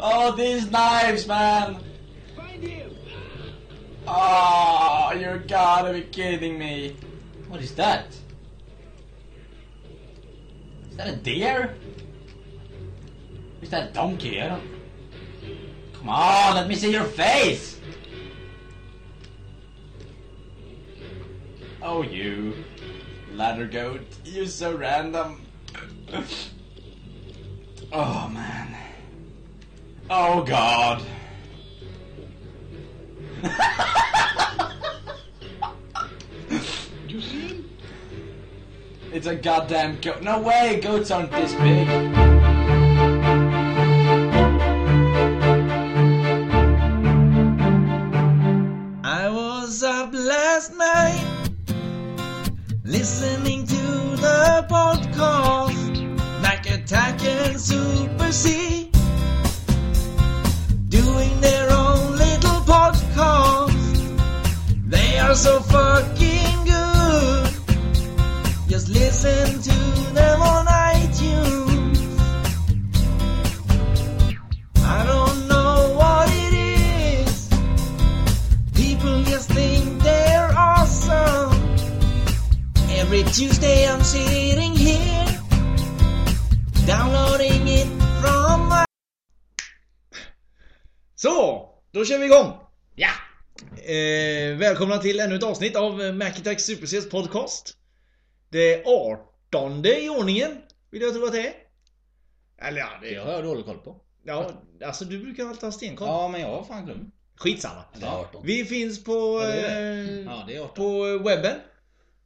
Oh, these knives, man! Find him! Oh, you gotta be kidding me. What is that? Is that a deer? Is that a donkey? I don't... Come on, let me see your face! Oh, you. Ladder goat. You're so random. Oh, man. Oh, God. You see? It's a goddamn goat. No way, goats aren't this big. I was up last night listening to the podcast Mac Attack and Super C So fucking good. Just listen to them on iTunes. I don't know what it is. People just think they're awesome. Every Tuesday I'm sitting here downloading it from my... Så, då kör vi igång! Eh, välkomna till ännu ett avsnitt av Macattack Super Cs podcast. Det 18 i ordningen, vill jag tro att det är. Eller ja, det Det har jag dålig koll på. Ja, alltså du brukar alltid ha stenkoll. Ja, men jag har fan glömt. Skitsamma. Det är 18. Vi finns på, Ja, det är det. eh, Ja, det är 18. på webben.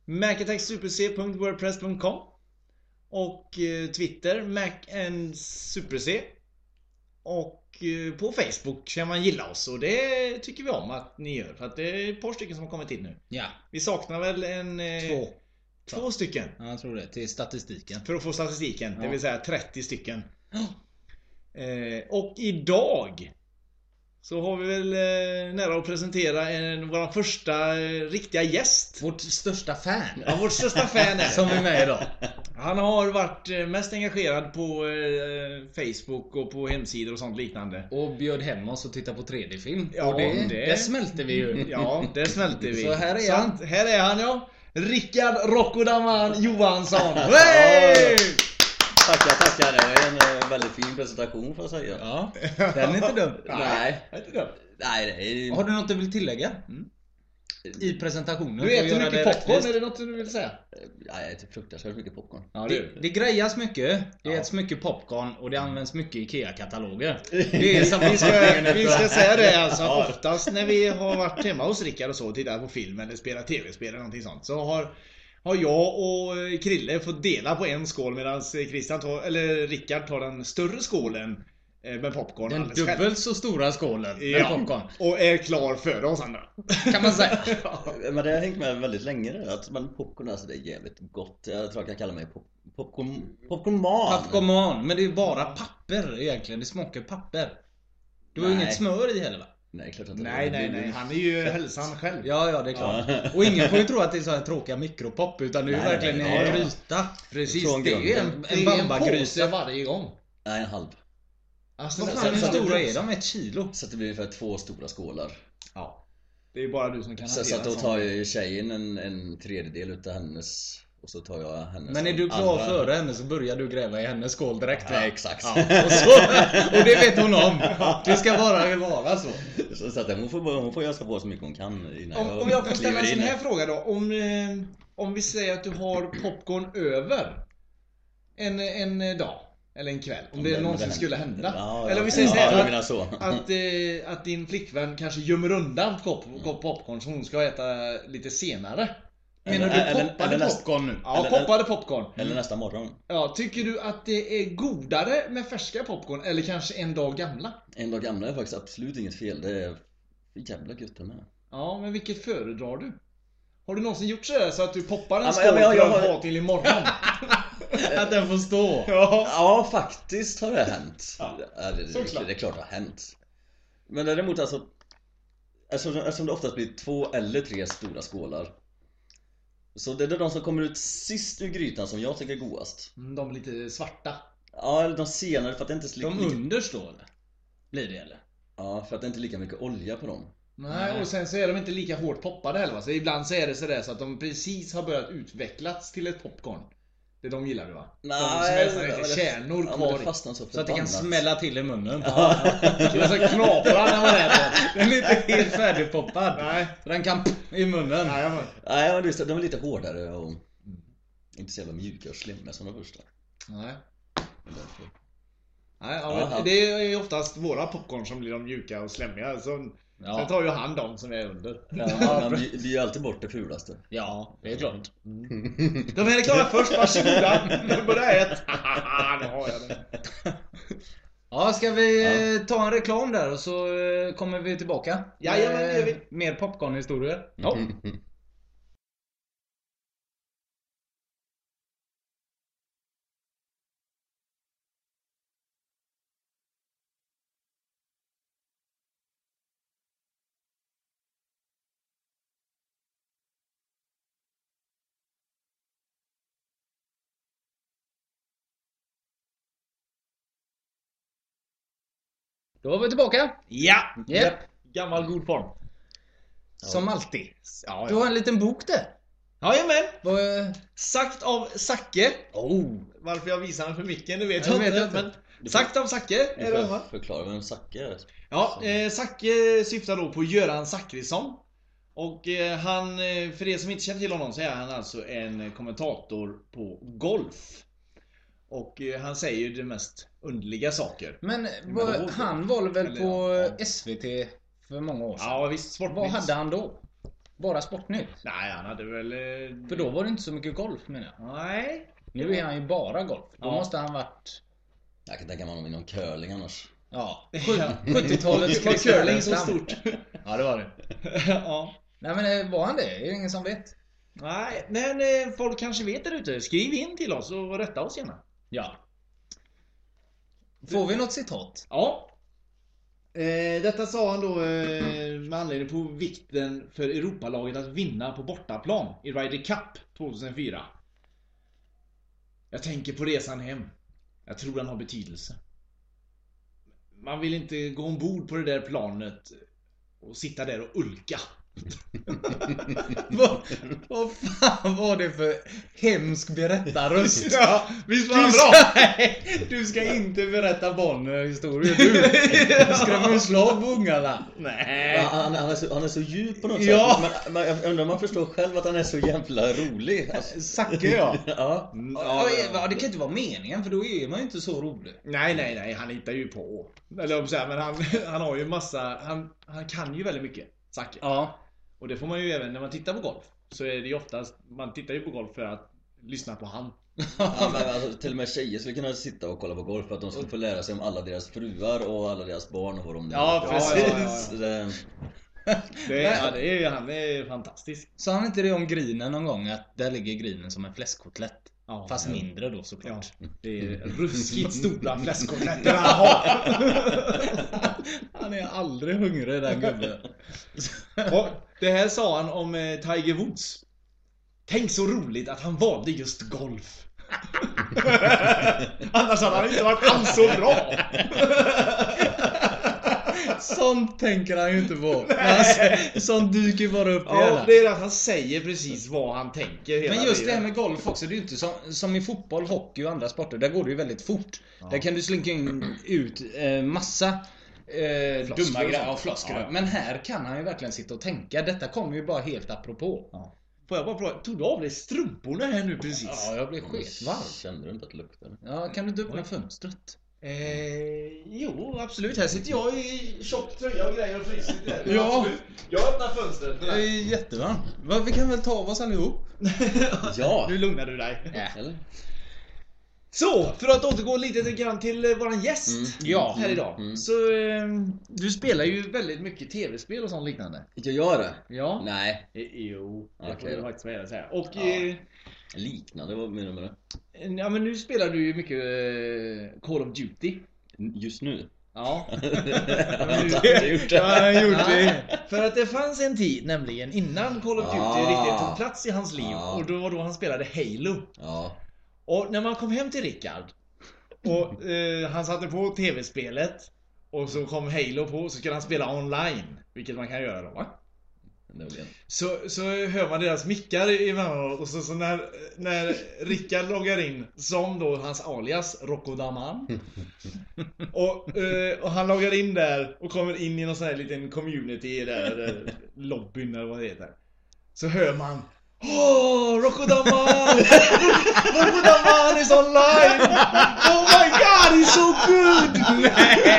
macattacksuperc.wordpress.com Och eh, Twitter, Mac and Super C. Och på Facebook kan man gilla oss och det tycker vi om att ni gör. För att det är ett par stycken som har kommit in nu. Ja, Vi saknar väl en... eh, två. Två stycken. Ja, jag tror det. Till statistiken. För att få statistiken. Det Ja. vill säga 30 stycken. Eh, och idag så har vi väl eh, nära att presentera en, vår första eh, riktiga gäst. Vårt största fan. Ja, vårt största fan är Som är med idag. Han har varit eh, mest engagerad på Facebook och på hemsidor och sånt liknande. Och bjöd hem oss och tittade på 3D-film. Ja, och det, det- det smälte vi ju. Ja, det smälte vi. Så här är han. att- här är han ja. Rickard Rockodaman Johansson. Hey! Tackar, tackar. Det var en eh, väldigt fin presentation får jag säga. Ja, den är inte dum. Nej, nej det är... Har du något du vill tillägga? I presentationen? Du äter mycket det popcorn, rättvist? är det något du vill säga? Nej, jag äter fruktansvärt mycket popcorn. Ja, Det, det grejas mycket, det äts mycket popcorn och det används mycket IKEA-kataloger. Det är Vi sammanfattningen ska, vi efter- ska säga det alltså, oftast när vi har varit hemma hos Rickard och så och tittat på film eller spelat tv-spel eller någonting sånt så har har jag och Krille fått dela på en skål medan Christian tar, eller Rickard tar den större skålen eh, med popcorn Den alldeles själv. dubbelt så stora skålen med Ja, popcorn. och är klar före oss andra. Kan man säga. Men det har hängt med väldigt länge det att men popcorn alltså det är jävligt gott. Jag tror jag kan kalla mig pop popcorn... Popcornman. Popcorn, men det är ju bara papper egentligen. Det smakar papper. Du har ju inget smör i heller va? Nej, klart inte. Nej, nej, nej. Han är ju hälsan själv. Ja, ja det är klart. Och ingen får ju tro att det är så här tråkiga mikropop utan det är ju verkligen nej, en nej. gryta. Precis, det är ju en, En är en bambagryta. varje gång. Nej, en halv. Alltså, Vad så- fan, hur stora är de? Ett kilo? Så att det blir ungefär två stora skålar. Ja. Det är bara du som kan Så, så att då tar ju tjejen en, en tredjedel utav hennes och så tar jag hennes Men är du klar andra. före henne så börjar du gräva i hennes skål direkt va? Ja, exakt. Ja, och, så, och det vet hon om. Det ska bara vara så. Så, så att hon får, hon får ösa på så mycket hon kan innan Om, om jag får ställa en sån här fråga då. Om, eh, om vi säger att du har popcorn över en, en dag. Eller en kväll. Om det men någonsin det skulle hända. Ja, eller om vi ja, säger så ja, här. du att- så. Att, eh, att din flickvän kanske gömmer undan kopp popcorn som hon ska äta lite senare. Menar du Eller- poppade eller- popcorn nu? Ja, Eller- poppade popcorn. Eller nästa morgon. Ja, tycker du att det är godare med färska popcorn eller kanske en dag gamla? En dag gamla är faktiskt absolut inget fel. Det är jävla gött det med. Ja, men vilket föredrar du? Har du någonsin gjort sådär så att du poppar en Ja, skål ja, jag- jag har- ha till imorgon? Att den får stå? ja. Ja, faktiskt har det hänt. Ja, det, det, det är klart det har hänt. Men däremot alltså Eftersom, eftersom det oftast blir två eller tre stora skålar Så det är de som kommer ut sist ur grytan som jag tycker är godast Mm, De är lite svarta. Ja, eller de senare för att det inte är så De lika- underst då eller? Blir det eller? Ja, för att det inte är lika mycket olja på dem. Nej, och sen så är de inte lika hårt poppade heller va? Så ibland så är det sådär så att de precis har börjat utvecklats till ett popcorn. Det de gillar du va? de som är lite kärnor ja, kvar det så Så att det kan smälla till i munnen. Det är så knaprar när man äter. Den är inte helt färdigpoppad. Nej. Så den kan i munnen. Nej, Nej, men just det, de är lite hårdare och inte så jävla mjuka och slemmiga som de första. Nej. Nej, ja, det är ju oftast våra popcorn som blir de mjuka och slemmiga. Så, Ja. Sen tar ju han de som är under. Ja, men vi, vi är alltid bort det fulaste. Ja, det är klart. De här är klara först, varsågoda. Nu börjar ät. Haha, nu har jag det. Ja, ska vi eh, ta en reklam där och så eh, kommer vi tillbaka? Jajamän, det gör vi. Mer popcornhistorier. Ja. Då var vi tillbaka. Ja! Japp. Gammal god form. Som alltid. Ja, Du har en liten bok där. Jajamän! Eh, Sagt av Zacke. Oh. Varför jag visar den för micken, det vet Jag jag, vet inte. Men sagt av Zacke, Du är det får förklara vem Zacke är. Ja, eh, Zacke syftar då på Göran Zachrisson. Och eh, han, eh, för er som inte känner till honom så är han alltså en kommentator på golf. Och eh, han säger ju de mest underliga saker. Men då- han var väl Eller, på ja. SVT för många år sedan? Ja visst, Sportnytt. Vad hade han då? Bara Sportnytt? Nej, han hade väl... Eh... För då var det inte så mycket golf menar jag. Nej. Nu är han ju bara golf. Då Ja. måste han varit... Jag kan tänka mig honom inom curling annars. Ja, Ja. 70-talets Det var curling så stort. Ja, det var det. ja. Nej men eh, var han det? Är det ingen som vet? Nej, men folk kanske vet där ute. Skriv in till oss och rätta oss gärna. Ja. Får vi något citat? Ja. Eh, detta sa han då eh, med anledning på vikten för Europalaget att vinna på bortaplan i Ryder Cup 2004. Jag tänker på resan hem. Jag tror den har betydelse. Man vill inte gå ombord på det där planet och sitta där och ulka. vad, vad fan var det för hemsk berättarröst? Ja, visst var Du han ska, bra? du ska inte berätta barnhistorier du. Du skrämmer ju slag på ungarna. Nej. Han, han, är så, han är så djup på något Ja. sätt. Men, men jag undrar om man förstår själv att han är så jävla rolig. Alltså, Zacke ja. ja. Ja, ja, det kan inte vara meningen för då är man ju inte så rolig. Nej, nej, nej, han hittar ju på. Eller jag säga, men han, han har ju massa, han, han kan ju väldigt mycket. Zacke. Ja. Och det får man ju även när man tittar på golf. Så är det ju oftast, man tittar ju på golf för att lyssna på han. Ja, men alltså, till och med tjejer skulle kunna sitta och kolla på golf för att de skulle få lära sig om alla deras fruar och alla deras barn och vad de Ja, precis. Ja, ja, ja. Det- Det är, ja, det är, han är fantastisk. Sa han inte det om grinen någon gång? Att där ligger grinen som en fläskkotlett? Ja, Fast ja. mindre då såklart. Det är ruskigt stora fläskkotletter han har. Han är aldrig hungrig den gubben. Och det här sa han om eh, Tiger Woods. Tänk så roligt att han valde just golf. Annars hade han inte varit alls så bra. Sånt tänker han ju inte på. Alltså, sånt dyker ju bara upp i Ja, hjärnan. det är att han säger precis vad han tänker hela Men just det här med golf också, det är ju inte som, som i fotboll, hockey och andra sporter. Där går det ju väldigt fort. Där kan du slinka in, ut eh, massa eh, dumma grejer. Ja, floskler. Ja. Men här kan han ju verkligen sitta och tänka. Detta kommer ju bara helt apropå. Får jag bara fråga, tog du av dig strumporna här nu precis? Ja, jag blir sketvarm. Kände du inte att det luktade? Ja, kan du inte öppna fönstret? Eh, jo, absolut. Här sitter jag i tjock tröja och grejer och fryser lite. Ja. Absolut. Jag öppnar fönstret. Jag är jättevarm. Va, Vi kan väl ta av oss allihop? Ja! Nu lugnar du dig. Eller? Så, för att återgå lite grann till eh, våran gäst Mm. Ja. här idag. Mm. Så, eh, du spelar ju väldigt mycket tv-spel och sånt liknande. Jag gör det? Ja. Nej. Eh, Jo, det Okej får du faktiskt säga. Och Ja. eh, Liknande, vad menar du med det? Ja, men nu spelar du ju mycket eh, Call of Duty. Just nu? Ja. Jag har gjort det. Ja, han har gjort det. För att det fanns en tid nämligen innan Call of Duty Ah. riktigt tog plats i hans liv. Ah. Och då var då han spelade Halo. Ja. Och när man kom hem till Rickard och eh, han satte på tv-spelet Och så kom Halo på, så skulle han spela online. Vilket man kan göra då va? Så, så hör man deras mickar emellanåt och så, så när, när Rickard loggar in som då hans alias Rocco Daman och, eh, och han loggar in där och kommer in i någon sån här liten community där, eh, lobbyn eller vad det heter Så hör man Åh, Rocco Daman! Rocco Daman is online! Oh my god, he's so good!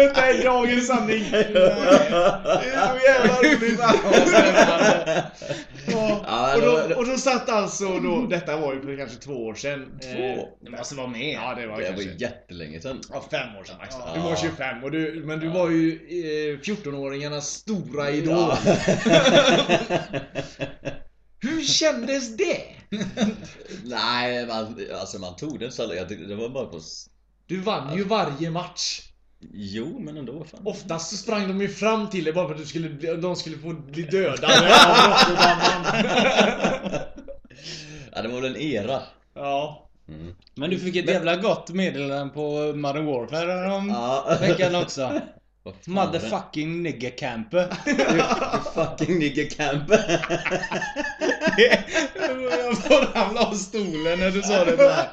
Detta är dagens sanning! Det är så jävla roligt! Ja, och, då, och då satt alltså då, detta var ju för kanske två år sedan. Två? Det måste vara med. Ja, det var Det kanske. var jättelänge sedan. Ja, fem år sedan max. Ja. Du var 25 och du, men du var ju eh, 14-åringarnas stora idol. Ja. Hur kändes det? Nej, man, alltså man tog det så jag tyckte det var bara på... Du vann ju varje match. Jo, men ändå. Fan. Oftast så sprang de ju fram till dig bara för att du skulle, bli- de skulle få bli dödade av. Ja, det var väl en era. Ja. Mm. Men du fick ett jävla gott meddelande på Modern Warfare om Ja. veckan också. Vad fan Motherfucking nigger camper. Fucking nigger camp. Jag får ramla av stolen när du sa det där.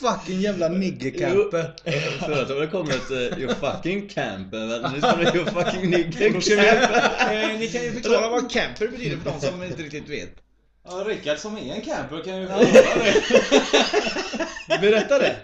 Fucking jävla nigger camper. Förut har det kommit uh, you fucking camp. Men nu ska det you fucking nigger Då ska vi, camp. eh, ni kan ju förklara vad camper betyder för de som inte riktigt vet. Ja, Rickard som är en camper kan ju höra det. Berätta det.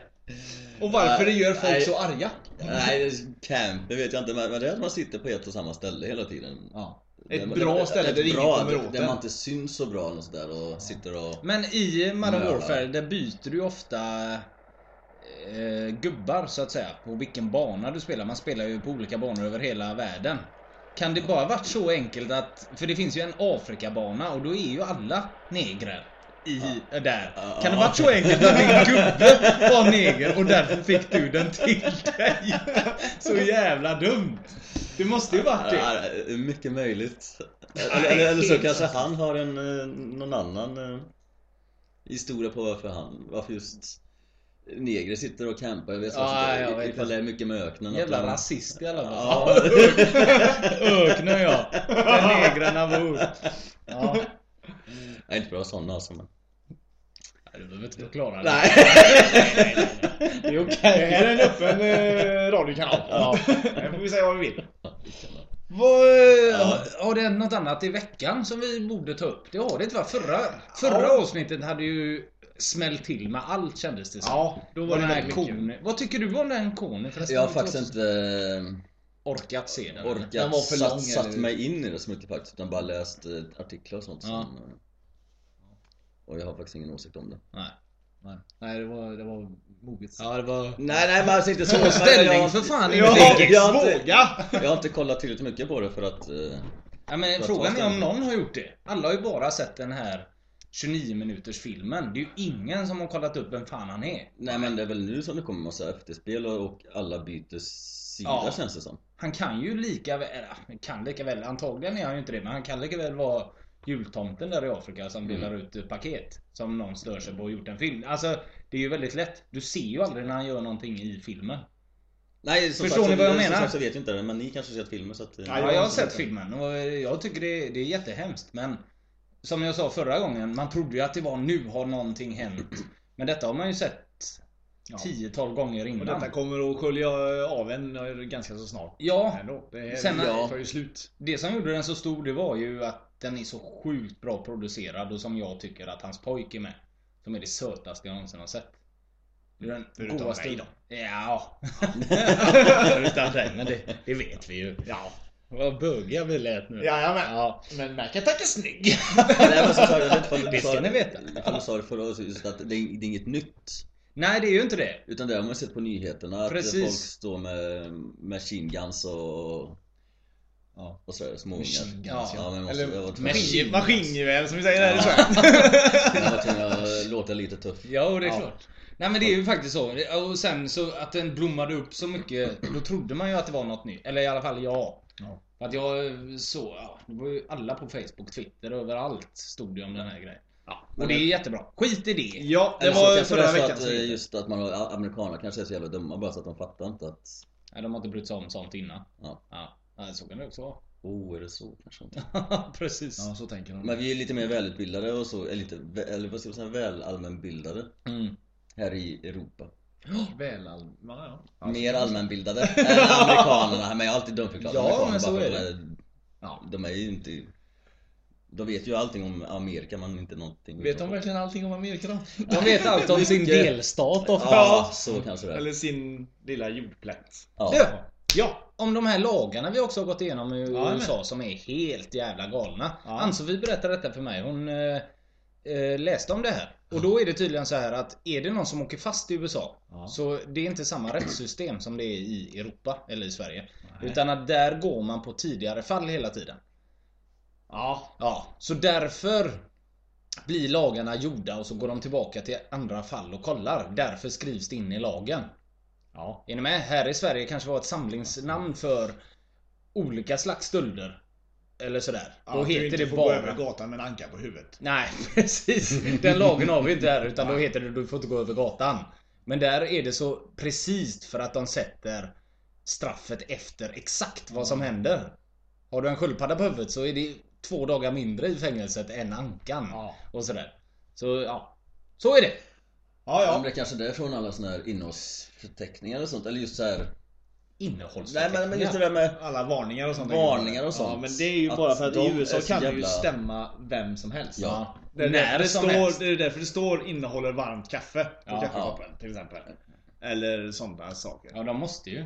Och varför det gör folk så arga. Nej, det är camp, det vet jag inte. Men men det är att man sitter på ett och samma ställe hela tiden. Ja. Ett bra ställe ett där ingen kommer åt Där man inte syns så bra och sådär och sitter och... Men i Modern Mördar. Warfare, där byter du ofta eh, gubbar så att säga. På vilken bana du spelar. Man spelar ju på olika banor över hela världen. Kan det bara varit så enkelt att... För det finns ju en Afrikabana och då är ju alla negrer. I, där. Ja. Kan det varit så enkelt att din gubbe var neger och därför fick du den till dig? Så jävla dumt. Det måste ju varit det. Ja, är mycket möjligt. Eller, eller, eller så kanske han har en, eh, någon annan eh, historia på varför han, varför just negrer sitter och campar. Jag vet Ja, inte jag ifall det är mycket med öknen. Jävla han- rasist i alla fall. Ja. Öknen ja. Där negrarna bor. Ja. Nej, inte bra sådana alltså men... Nej, Du behöver inte förklara det. Nej. Det är Det okej. här är en öppen eh, radiokanal. Ja. Här får vi säga vad vi vill. Vad, har, har det hänt något annat i veckan som vi borde ta upp? Det har det inte va? Förra, förra Ja. avsnittet hade ju smällt till med allt kändes det som. Ja, Då var det den här konen. Vad tycker du om den konen förresten? Jag har faktiskt inte eh, orkat se den. Den orkat var för lång, satt, satt mig in i det så mycket faktiskt. Utan bara läst eh, artiklar och sånt. Ja. Som, eh, och jag har faktiskt ingen åsikt om det. Nej. Nej, det var, det var moget. Ja, det var... Nej, nej men alltså inte så. Ställning jag- för fan jag, inte. jag, har inte, jag har inte kollat tillräckligt mycket på det för att... Eh, Ja, men För frågan är om någon har gjort det. Alla har ju bara sett den här 29 minuters filmen. Det är ju ingen som har kollat upp vem fan han är. nej men det är väl nu som det kommer massa efterspel och, och alla byter sida Ja. känns det som. Han kan ju lika väl, kan lika väl, antagligen är han ju inte det, men han kan lika väl vara jultomten där i Afrika som Mm. delar ut eh, paket. Som någon stör sig på och gjort en film. Alltså, det är ju väldigt lätt. Du ser ju aldrig när han gör någonting i filmen. Nej, som Förstår sagt, ni vad jag menar? Sagt så vet jag inte det, men ni kanske har sett filmen så att... eh, Ja, Ja, jag jag har sett filmen och jag tycker det, det är jättehemskt men Som jag sa förra gången, man trodde ju att det var nu har någonting hänt Men detta har man ju sett Ja. 10-12 gånger Och innan detta kommer att skölja av en eh, ganska så snart. Ja, Ändå. Det här Sen- tar ju slut. det som gjorde den så stor det var ju att den är så sjukt bra producerad och som jag tycker att hans pojk är med Som är det sötaste jag någonsin har sett Det är den Förutom godaste- mig då. Ja Utan dig, men det, det vet vi ju Ja. Vad bögiga vi lät nu Jajamän. Ja, Men man kan tacka snygg. Nej men som sagt, jag vet inte Det ska ni veta. Ifall du sa det förra året, just att det är, det är inget nytt. Nej det är ju inte det Utan det har man sett på nyheterna, Precis. att folk står med machine guns och... Ja, vad säger jag? Småungar. Machine guns, ja. ja. men jag, måste, Eller Maskin, maskingevär som vi säger här i. Sverige. jag var tvungen att låta lite tuff. Ja, det är Ja. klart. Nej men det är ju faktiskt så. Och sen så att den blommade upp så mycket, då trodde man ju att det var något nytt. Eller i alla fall jag. Ja. För att jag så, ja, det var ju alla på Facebook, Twitter, överallt stod det om den här grejen. Ja. Och det är jättebra. Skit i det. Ja, det Eller så var kanske förra det är så veckan. att eh, just att man amerikaner kanske är så jävla dumma bara så att de fattar inte att Nej, de har inte brytt sig om sånt innan. Ja. Ja, ja så kan det också vara. Oh, är det så kanske? Precis. Ja, så tänker de. Men vi är lite mer välutbildade och så, eller lite, eller vad ska jag säga, väl allmänbildade Mm. här i Europa. Väl all... ja, ja. Mer allmänbildade än amerikanerna. Men jag har alltid dumförklarat Ja, men så bara för är att det. de är- Ja. De är ju inte... De vet ju allting om Amerika men inte någonting Vet de verkligen allting om Amerika då? De vet allt om sin delstat ofta. Ja, så kanske det. Eller sin lilla jordplätt. Ja. Ja. Om de här lagarna vi också har gått igenom i Ja, USA som är helt jävla galna. Ja. Ann-Sofie berättade detta för mig. Hon eh, eh, läste om det här. Och då är det tydligen så här att är det någon som åker fast i USA Ja. så det är inte samma rättssystem som det är i Europa eller i Sverige. Nej. Utan att där går man på tidigare fall hela tiden. Ja. Ja, så därför blir lagarna gjorda och så går de tillbaka till andra fall och kollar. Därför skrivs det in i lagen. Ja. Är ni med? Här i Sverige kanske var ett samlingsnamn för olika slags stölder. Eller sådär. ja Då att du heter inte det får gå över bara... gatan med en anka på huvudet. Nej, precis. Den lagen har vi inte här utan då heter det du får inte gå över gatan. Men där är det så precis för att de sätter straffet efter exakt vad som händer. Har du en sköldpadda på huvudet så är det två dagar mindre i fängelset än ankan. Ja. Och sådär. Så ja, så är det. Ja, Ja, men ja. det är kanske är därifrån alla såna här innehållsförteckningar och sånt. Eller just så här. Nej Innehållsförteckningar. men, men just det där med Alla varningar och sånt. Varningar och sånt. Ja, men det är ju Att bara för att i USA kan du ju jävla- stämma vem som helst. Ja. Det är, När det, som står, helst. det är därför det står innehåller varmt kaffe på Ja. kaffekoppen till exempel. Eller sådana saker. Ja, de måste ju.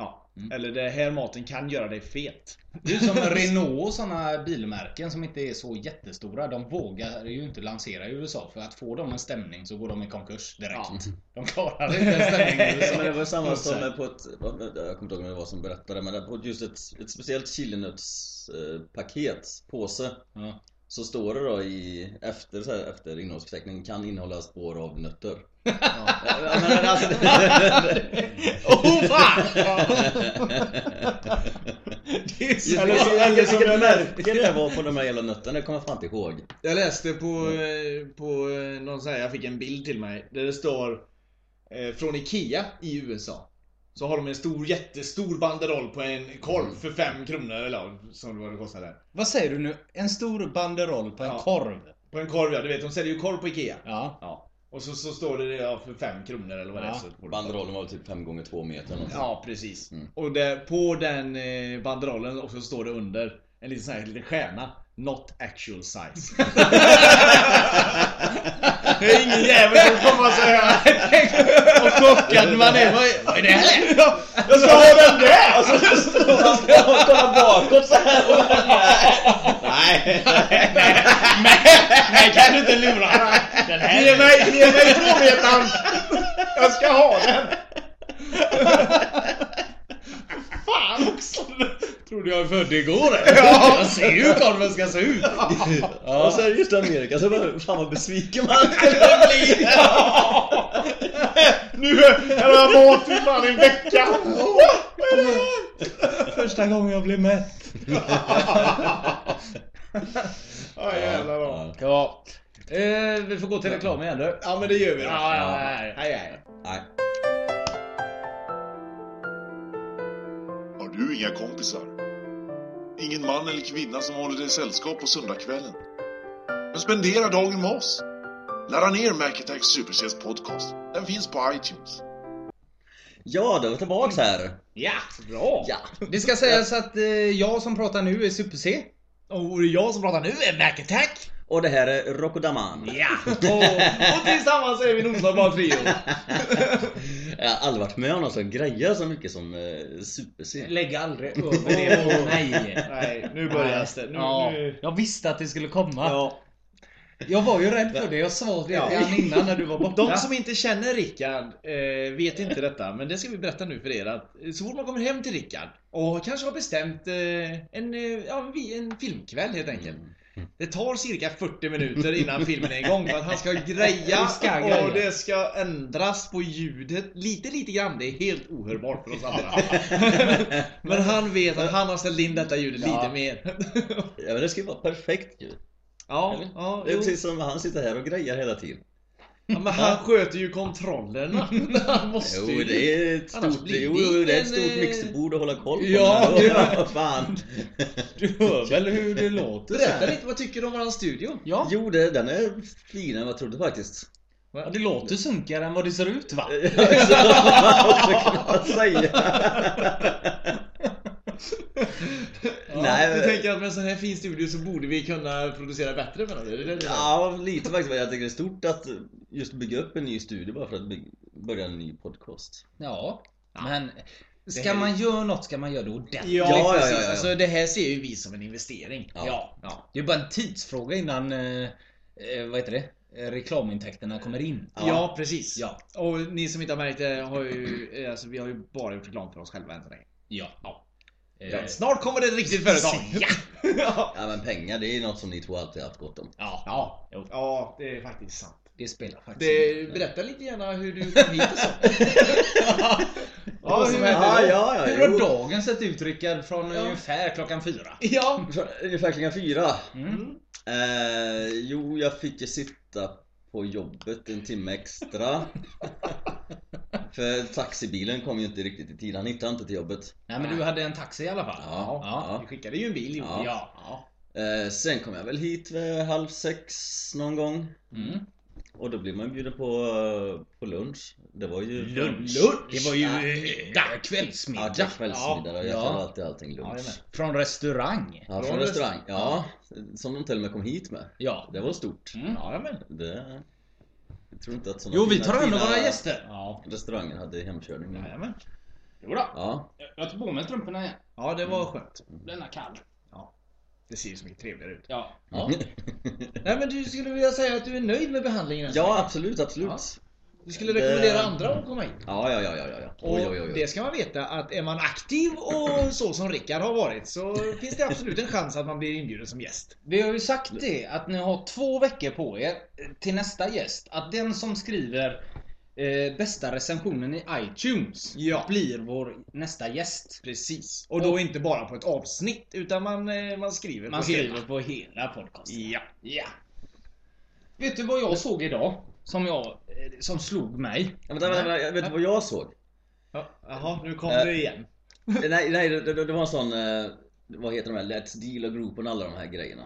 Ja. Mm. Eller det här maten kan göra dig fet. Det är som Renault och sådana bilmärken som inte är så jättestora. De vågar ju inte lansera i USA för att få dem en stämning så går de i konkurs direkt. Ja. De klarar inte en stämning i USA. Men det var samma som på ett, jag kommer inte ihåg vem det var som berättade men det på just ett, ett speciellt chilinötspaket, påse Ja. Så står det då i, efter, så här, efter innehållsförteckningen kan innehålla spår av nötter Ja. Men alltså, oh fan! Det är så Jag Eller så- som en- märke det var på de här jävla nötterna, det kommer jag fan inte ihåg Jag läste på, eh, på eh, någon sån här, jag fick en bild till mig där det står eh, från IKEA i USA. Så har de en stor, jättestor banderoll på en korv för 5 kronor eller som det var det kostade. Vad säger du nu? En stor banderoll på en Ja. korv? På en korv ja, du vet de säljer ju korv på IKEA. Ja. Ja. Och så, så står det ja, för 5 kronor eller vad det är. Ja. Så får du- Banderollen var typ 5 gånger 2 meter eller. Ja, precis. Mm. Och där, på den eh, banderollen också står det under en liten sån här liten stjärna. Not actual size. det är ingen jävel som kommer att säga Och chockad man är. Vad är, vad är det här? Jag ska ha den där! Alltså, Man ska kolla bakåt så här. nej, Nej, kan du inte lura? Den här ge mig, ge mig tvåmetern! Jag ska ha den! Fan också! trodde jag är född igår. Ja. Jag ser ju hur korven ska se ut. Och så är det just Amerika, så bara, fan vad besviken man skulle bli. Nu här har jag mat i fan en vecka! Första gången jag blev mätt. Ja jävlar då. Ja. Eh, vi får gå till reklam igen du. Ja men det gör vi då. Ja, ja, ja. Hej, hej. Nej. Har du inga kompisar? Ingen man eller kvinna som håller dig sällskap på söndagskvällen? Men spendera dagen med oss! Ladda ner Mac Attacks Supersets podcast. Den finns på iTunes. Ja, då är vi tillbaks här. Ja. Bra! Ja. Det ska sägas att eh, jag som pratar nu är Super-C. Och jag som pratar nu är Mac Attack! Och det här är Rockodaman. Ja. Och, och tillsammans är vi en oslagbar trio. Jag har aldrig varit med om någon som grejer så mycket som eh, Super-C. Lägg aldrig över det på mig. Nej, nu börjar det. Nu, ja, nu. jag visste att det skulle komma. Ja. Jag var ju rädd för det. Jag sa det Ja. innan när du var borta. De som inte känner Rickard eh, vet inte detta, men det ska vi berätta nu för er att eh, så fort man kommer hem till Rickard och kanske har bestämt eh, en, eh, ja, en filmkväll helt enkelt. Det tar cirka 40 minuter innan filmen är igång för att han ska greja och det ska ändras på ljudet lite lite grann. Det är helt ohörbart för oss andra. Men han vet att han har ställt in detta ljudet Ja. lite mer. Ja men det ska ju vara perfekt ju. Ja, Eller? ja, Det är jo. precis som han sitter här och grejar hela tiden. Ja, men han sköter ju kontrollerna. Han måste Jo, ju. det är ett Annars stort, blir jo, det det är ett ingen, stort eh, mixerbord att hålla koll på. Ja, men det är- vad fan. Du hör väl hur det låter Berätta lite, vad tycker du om våran studio? Ja, Jo, det, den är finare än vad jag trodde faktiskt. ja, det låter sunkigare än vad det ser ut va? Så har man också säga. Nej, Du tänker att med en sån här fin studio så borde vi kunna producera bättre menar du? Det det? Ja, lite faktiskt. Jag tycker det är stort att just bygga upp en ny studio bara för att börja en ny podcast. Ja, men ska här- man göra något ska man göra det ordentligt. Ja, Ja, ja, ja, ja. Alltså, det här ser ju vi som en investering. Ja. Ja. Det är bara en tidsfråga innan, eh, eh, vad heter det? Reklamintäkterna kommer in. Ja, Ja. precis. Ja. Och ni som inte har märkt det har ju, eh, alltså, vi har ju bara gjort reklam för oss själva än så länge. Ja. ja. Eh, snart kommer det ett riktigt företag. Ja. ja. Ja, men pengar det är något som ni två alltid har haft gott om. ja. Ja. Jo, ja, det är faktiskt sant. det spelar faktiskt Det, berätta lite gärna hur du kom hit och så. Ja, hur, Ja, ja, ja. hur har jo. dagen sett ut Rickard från Ja. ungefär klockan fyra? Ja. Ungefär klockan fyra. Mm. Eh, jo, jag fick ju sitta på jobbet en timme extra. För taxibilen kom ju inte riktigt i tid. Han hittade inte till jobbet. Nej men du hade en taxi i alla fall? Ja, ja. Vi skickade ju en bil gjorde vi. Ja. Eh, sen kom jag väl hit vid halv sex någon gång. Mm. Och då blev man bjuden på, eh, på lunch. Det var ju... Lunch. Lunch? Det var ju Ja. Ja, kvällsmiddag. är kvällsmiddag. Jag Ja. kallar alltid allting lunch. Jajamän. Från restaurang. Ja, från restaurang. Ja, som de till och med kom hit med. Ja. Det var stort. Mm. Jajamän. Det... Jag tror inte att såna Jo, vi tar hand om våra gäster. Ja. Restauranger hade hemkörning. Jajamän. Jodå. Ja. Jag tar på mig strumporna igen. Ja, det var skönt. Den är kall. Det ser ju så mycket trevligare ut. Ja. Ja. Nej men du skulle vilja säga att du är nöjd med behandlingen än så Ja, länge. absolut, absolut. Du skulle Det- rekommendera andra att komma hit. Ja, ja, ja, ja, ja. Och Oj, oj, oj. det ska man veta att är man aktiv och så som Rickard har varit så finns det absolut en chans att man blir inbjuden som gäst. Vi har ju sagt det att ni har två veckor på er till nästa gäst. Att den som skriver eh, bästa recensionen i iTunes Ja. blir vår nästa gäst. Precis. Och då inte bara på ett avsnitt utan man, eh, man skriver Man på skriver hela. på hela podcasten. Ja. Ja. Vet du vad jag såg idag? Som jag, eh, som slog mig? Ja, vänta, vänta, vänta, vet du vad jag såg? Ja, Jaha, nu kom Eh. det igen. Nej, nej det, det, det var en sån... eh, Vad heter de här? Let's Deal och Groupon alla de här grejerna.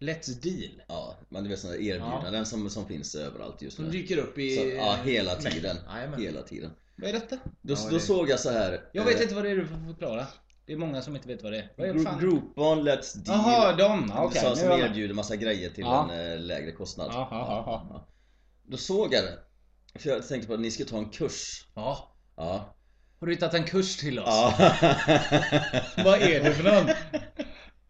Let's deal. Ja, men du vet där erbjudanden som, som finns överallt just Som nu. dyker upp i... Så, ja, hela tiden. Hela tiden. Vad är detta? Då, Ja, då det- såg jag så här. Jag vet eh, inte vad det är du får förklara. Det är många som inte vet vad det är. Vad är fan? Groupon, Let's Deal. Jaha, de. Okej, som nu som erbjuder massa grejer till Ja. en eh, lägre kostnad. Ja, ja, ja, ja. Då såg jag det. För jag tänkte på att ni ska ta en kurs. Ja. Ja. Har du hittat en kurs till oss? Ja. Vad är det för någon?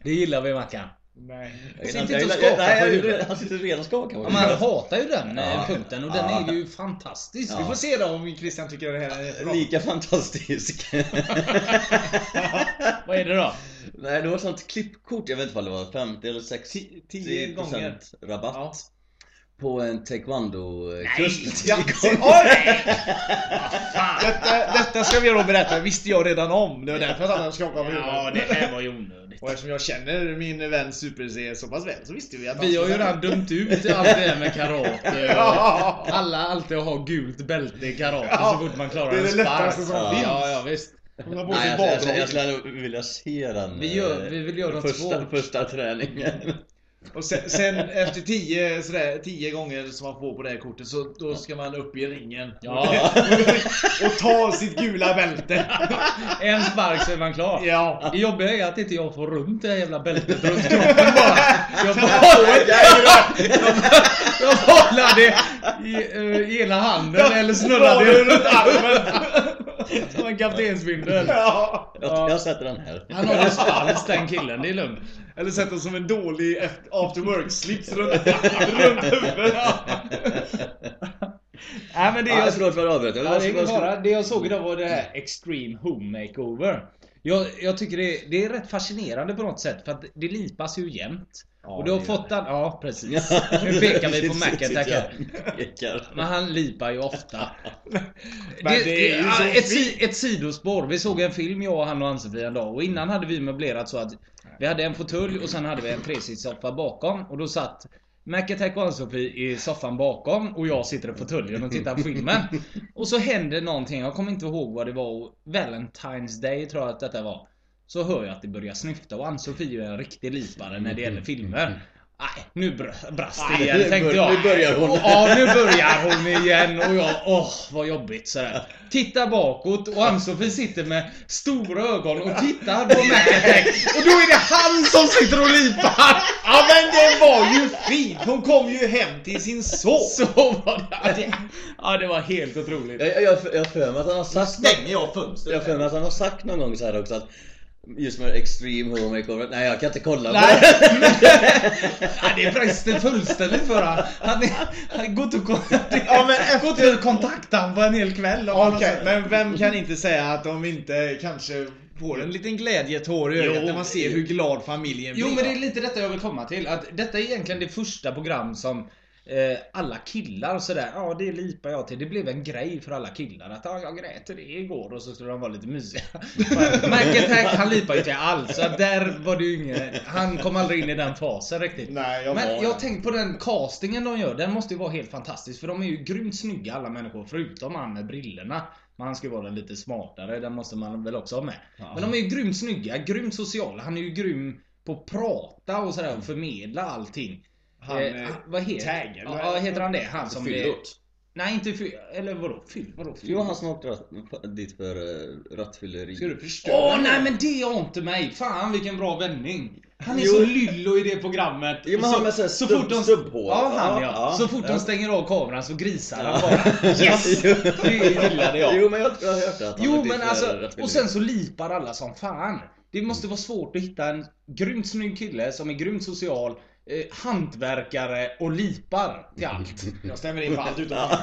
Det gillar vi Mackan. Nej. Jag Sitt gillar inte och jag- skaka nej, på jag- huvudet. Han sitter redan och skakar på Ja, Man hatar ju den eh, Ja. punkten och den Ja. är ju fantastisk. Vi får se då om Christian tycker att det här är jättebra. Lika fantastisk. Vad är det då? Nej, det var ett sånt klippkort. Jag vet inte om det var 50 eller 60 Ti- tio gånger. rabatt. På en taekwondo-kurs. Ja. Oj! Detta, detta ska vi då berätta, visste jag redan om. Det var därför att han skakade på huvudet. Ja, det här var ju onödigt. Och eftersom jag känner min vän Super-C så pass väl så visste vi att Vi har ju redan dömt ut allt det här med karate. Alla alltid har gult bälte i karate Ja, så fort man klarar det är en det spark. lättaste som ja, finns. Ja, ja, visst. har Nej, sig jag, jag, jag, jag skulle vilja se den. Vi gör- eh, vi vill göra något första, första träningen. Och sen, sen efter tio, sådär, tio gånger som man får på det här kortet så då ska man upp i ringen. Ja. Och ta sitt gula bälte. En spark så är man klar. Ja. Det jobbiga är att inte jag får runt det här jävla bältet runt kroppen bara. Jag hålla jag hålla det i, eh, i ena handen eller snurra Dra det det runt armen. Som en kaptensbindel. Ja. Jag, jag sätter den här. Han har det spalst den killen, det är lugnt. Eller sätta den som en dålig after work-slips runt, runt huvudet. Nej men det Ja, jag, förlåt för jag avbröt. Jag ja, det fara. Det jag såg idag var det här Extreme Home Makeover. Jag, jag tycker det, det är rätt fascinerande på något sätt för att det lipas ju jämt. Och du har det fått en... Ja precis. Nu pekar vi på Mac Attack här. Men han lipar ju ofta. Men det är ju så ett, ett sidospår. Vi såg en film jag, han och Ann-Sofie en dag och innan hade vi möblerat så att vi hade en fåtölj och sen hade vi en tresitssoffa bakom och då satt Macattack och Ann-Sofie i soffan bakom och jag sitter i fåtöljen och tittar på filmen. Och så händer någonting, jag kommer inte ihåg vad det var. och Valentine's Day tror jag att detta var. Så hör jag att det börjar snyfta och Ann-Sofie är en riktig lipare när det gäller filmer. Nej, nu br- brast det igen nu tänkte jag. nu börjar hon. Ja, nu börjar hon igen och jag, åh vad jobbigt sådär. Tittar bakåt och Ann-Sofie sitter med stora ögon och tittar på Macattack. Och då är det han som sitter och lipar! Ja men det var ju fint! Hon kom ju hem till sin son! Så var det. Ja, det. Var helt otroligt. Jag, jag, jag för mig att han har sagt Stänger jag Jag fönstret? för mig att han har sagt någon gång så här också att Just med extreme home makeover, nej jag kan inte kolla på Nej, det. är förresten fullständigt för han. Han, är- han går inte att kon- Ja, men inte att kontakta honom på en hel kväll. Okej, säger. men vem kan inte säga att de inte kanske får en liten glädjetår i ögat Jo, när man ser hur glad familjen Jo blir? men det är lite detta jag vill komma till. Att detta är egentligen det första program som alla killar sådär, ja det lipar jag till. Det blev en grej för alla killar. Att ja, jag grät till det igår och så skulle de vara lite mysiga. Macattack han lipar ju till allt. Så där var det ju inget, han kom aldrig in i den fasen riktigt. Nej, jag Men var jag har tänkt på den castingen de gör. Den måste ju vara helt fantastisk. För de är ju grymt snygga alla människor. Förutom han med brillorna. Men han ska ju vara lite smartare. Den måste man väl också ha med. Men de är ju grymt snygga. Grymt sociala. Han är ju grym på att prata och sådär. Och förmedla allting. Han, eh, eh, vad heter Tag, eller? Ja, heter han det? Han som blev... Nej, inte fy... Eller vadå? Fyll? Vadå? Fyll? Jo, han som åkte rat- dit för uh, rattfylleri. Ska du förstöra Åh det? nej men det har inte mig! Fan vilken bra vändning! Han är Jo. så lyllo i det programmet. Jo, men Och han med så så stubb- fort de, stubbhår. Ja han ja. Ja, så fort de Ja. stänger av kameran så grisar han Ja. bara. Yes! Det gillade jag. Jo, men jag, jag har hört det. Att han Jo men alltså, och sen så lipar alla som fan. Det måste vara svårt att hitta en grymt snygg kille som är grymt social, eh, hantverkare och lipar till allt. Jag stämmer in på allt utom ja,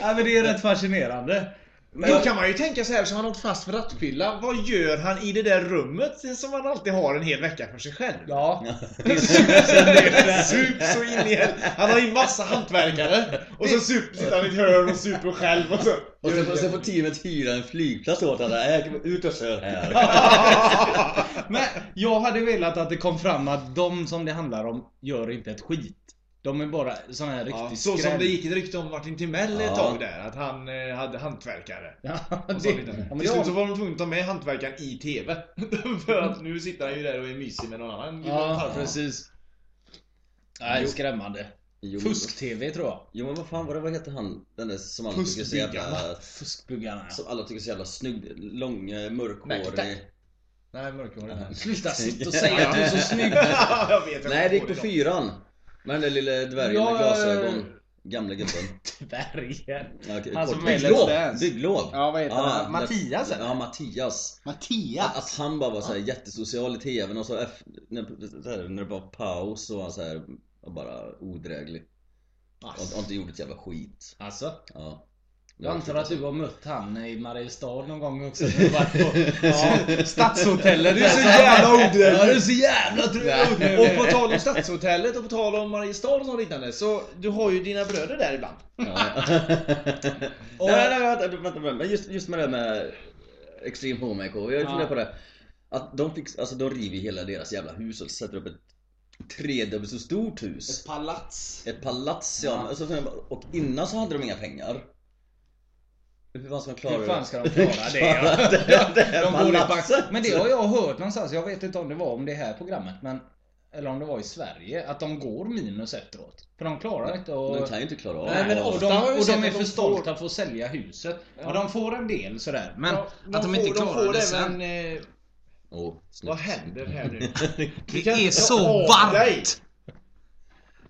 men det är rätt fascinerande. Men då kan man ju tänka så här, som han åkt fast för rattfylla. Vad gör han i det där rummet som han alltid har en hel vecka för sig själv? Ja. Det sups så in i hel... Han har ju massa hantverkare. Och så sup, sitter han i ett hörn och super själv och så... Och sen, och sen får teamet hyra en flygplats åt honom. Äh, ut och kör här. Men jag hade velat att det kom fram att de som det handlar om gör inte ett skit. De är bara såna här Ja, riktigt så som skräll. det gick ett rykte om Martin Timell ett Ja. tag där, att han eh, hade hantverkare. Ja, så det, ja, Till slut så var, de tvungna att ta med hantverkaren i TV. För att nu sitter han ju där och är mysig med någon annan ja, precis. Nej, skrämmande. Jo, men- Fusk-TV tror jag. Jo men vad fan var det, vad heter han? Den där som alla tycker så jävla... Fuskbyggarna. Som alla tycker så jävla snygg, lång, eh, mörkhårig. Nej, mörkhårig. Sluta sitta och säga att du är så snygg. jag vet, jag Nej det gick på fyran. Med den lille dvärgen med glasögon. Gamla gubben. Dvärgen. Okej, Han som är Bygglov! Bygglov! Ja, vad heter Ja, han? Mattias eller? Ja, Mattias. Att, Mattias? att han bara var så här jättesocial i tvn och så, efter, när, när det var paus så var han så här, var bara odräglig. Och, och inte gjort ett jävla skit. Alltså? Ja. Jag antar att du har mött han i Mariestad någon gång också ja, Stadshotellet. Du är så jävla odräglig. Ja, du är så jävla odräglig. Och på tal om Stadshotellet och på tal om Mariestad och sånt liknande Så du har ju dina bröder där ibland Ja. nej, nej, nej, vänta, vänta, vänta, men just, just med det med Extreme Home Makeover, jag ju Ja. på det. Att de fick, alltså de river hela deras jävla hus och sätter upp ett tredubbelt så stort hus. palats. Ett palats, ja. Ja. Och, funderar och innan så hade de inga pengar. Hur fan ska de klara Hur fan det? ska de klara det? Ja? det, det De bor i palatset. bank. Men det har jag hört någonstans. Jag vet inte om det var om det här programmet. Men, eller om det var i Sverige. Att de går minus efteråt. För de klarar inte att... De kan ju inte klara av Nej, men det. och de, och de är för de stolta får- för att sälja huset. Ja, de får en del sådär. Men Ja, att de inte får, klarar får det sen. även, eh, snyggt. Vad händer här nu? Det är inte så varmt!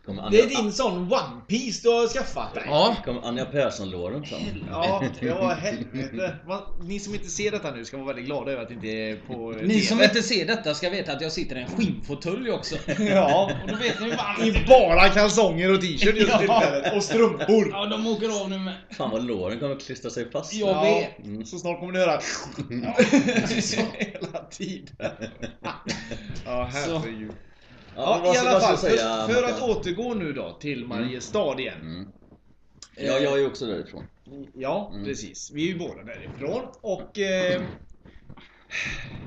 Anja, Det är din sån One Piece du har skaffat dig Ja. kommer Anja Persson-låren fram. Ja, ja helvete. Ni som inte ser detta nu ska vara väldigt glada över att det inte är på Ni TV. som inte ser detta ska veta att jag sitter i en skinnfåtölj också. Ja, Och då vet ni varmt i bara kalsonger och t-shirt just Ja. Och strumpor. Ja, de åker av nu med. Fan vad låren kommer att klistra sig fast. Jag vet. Mm. Så snart kommer ni höra hela tiden. Ja, herregud. Ja, vad i alla fall, säga, för, för att återgå nu då till Mariestad igen. Mm. Ja, jag är också därifrån. Ja, Mm. precis. Vi är ju båda därifrån och... Eh,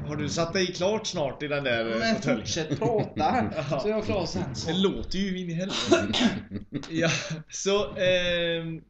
Har du satt dig klart snart i den där eh, Men fåtöljen? fortsätt prata Ja. så är jag klar sen. Det Så. låter ju in i helvete. ja, så... ehm,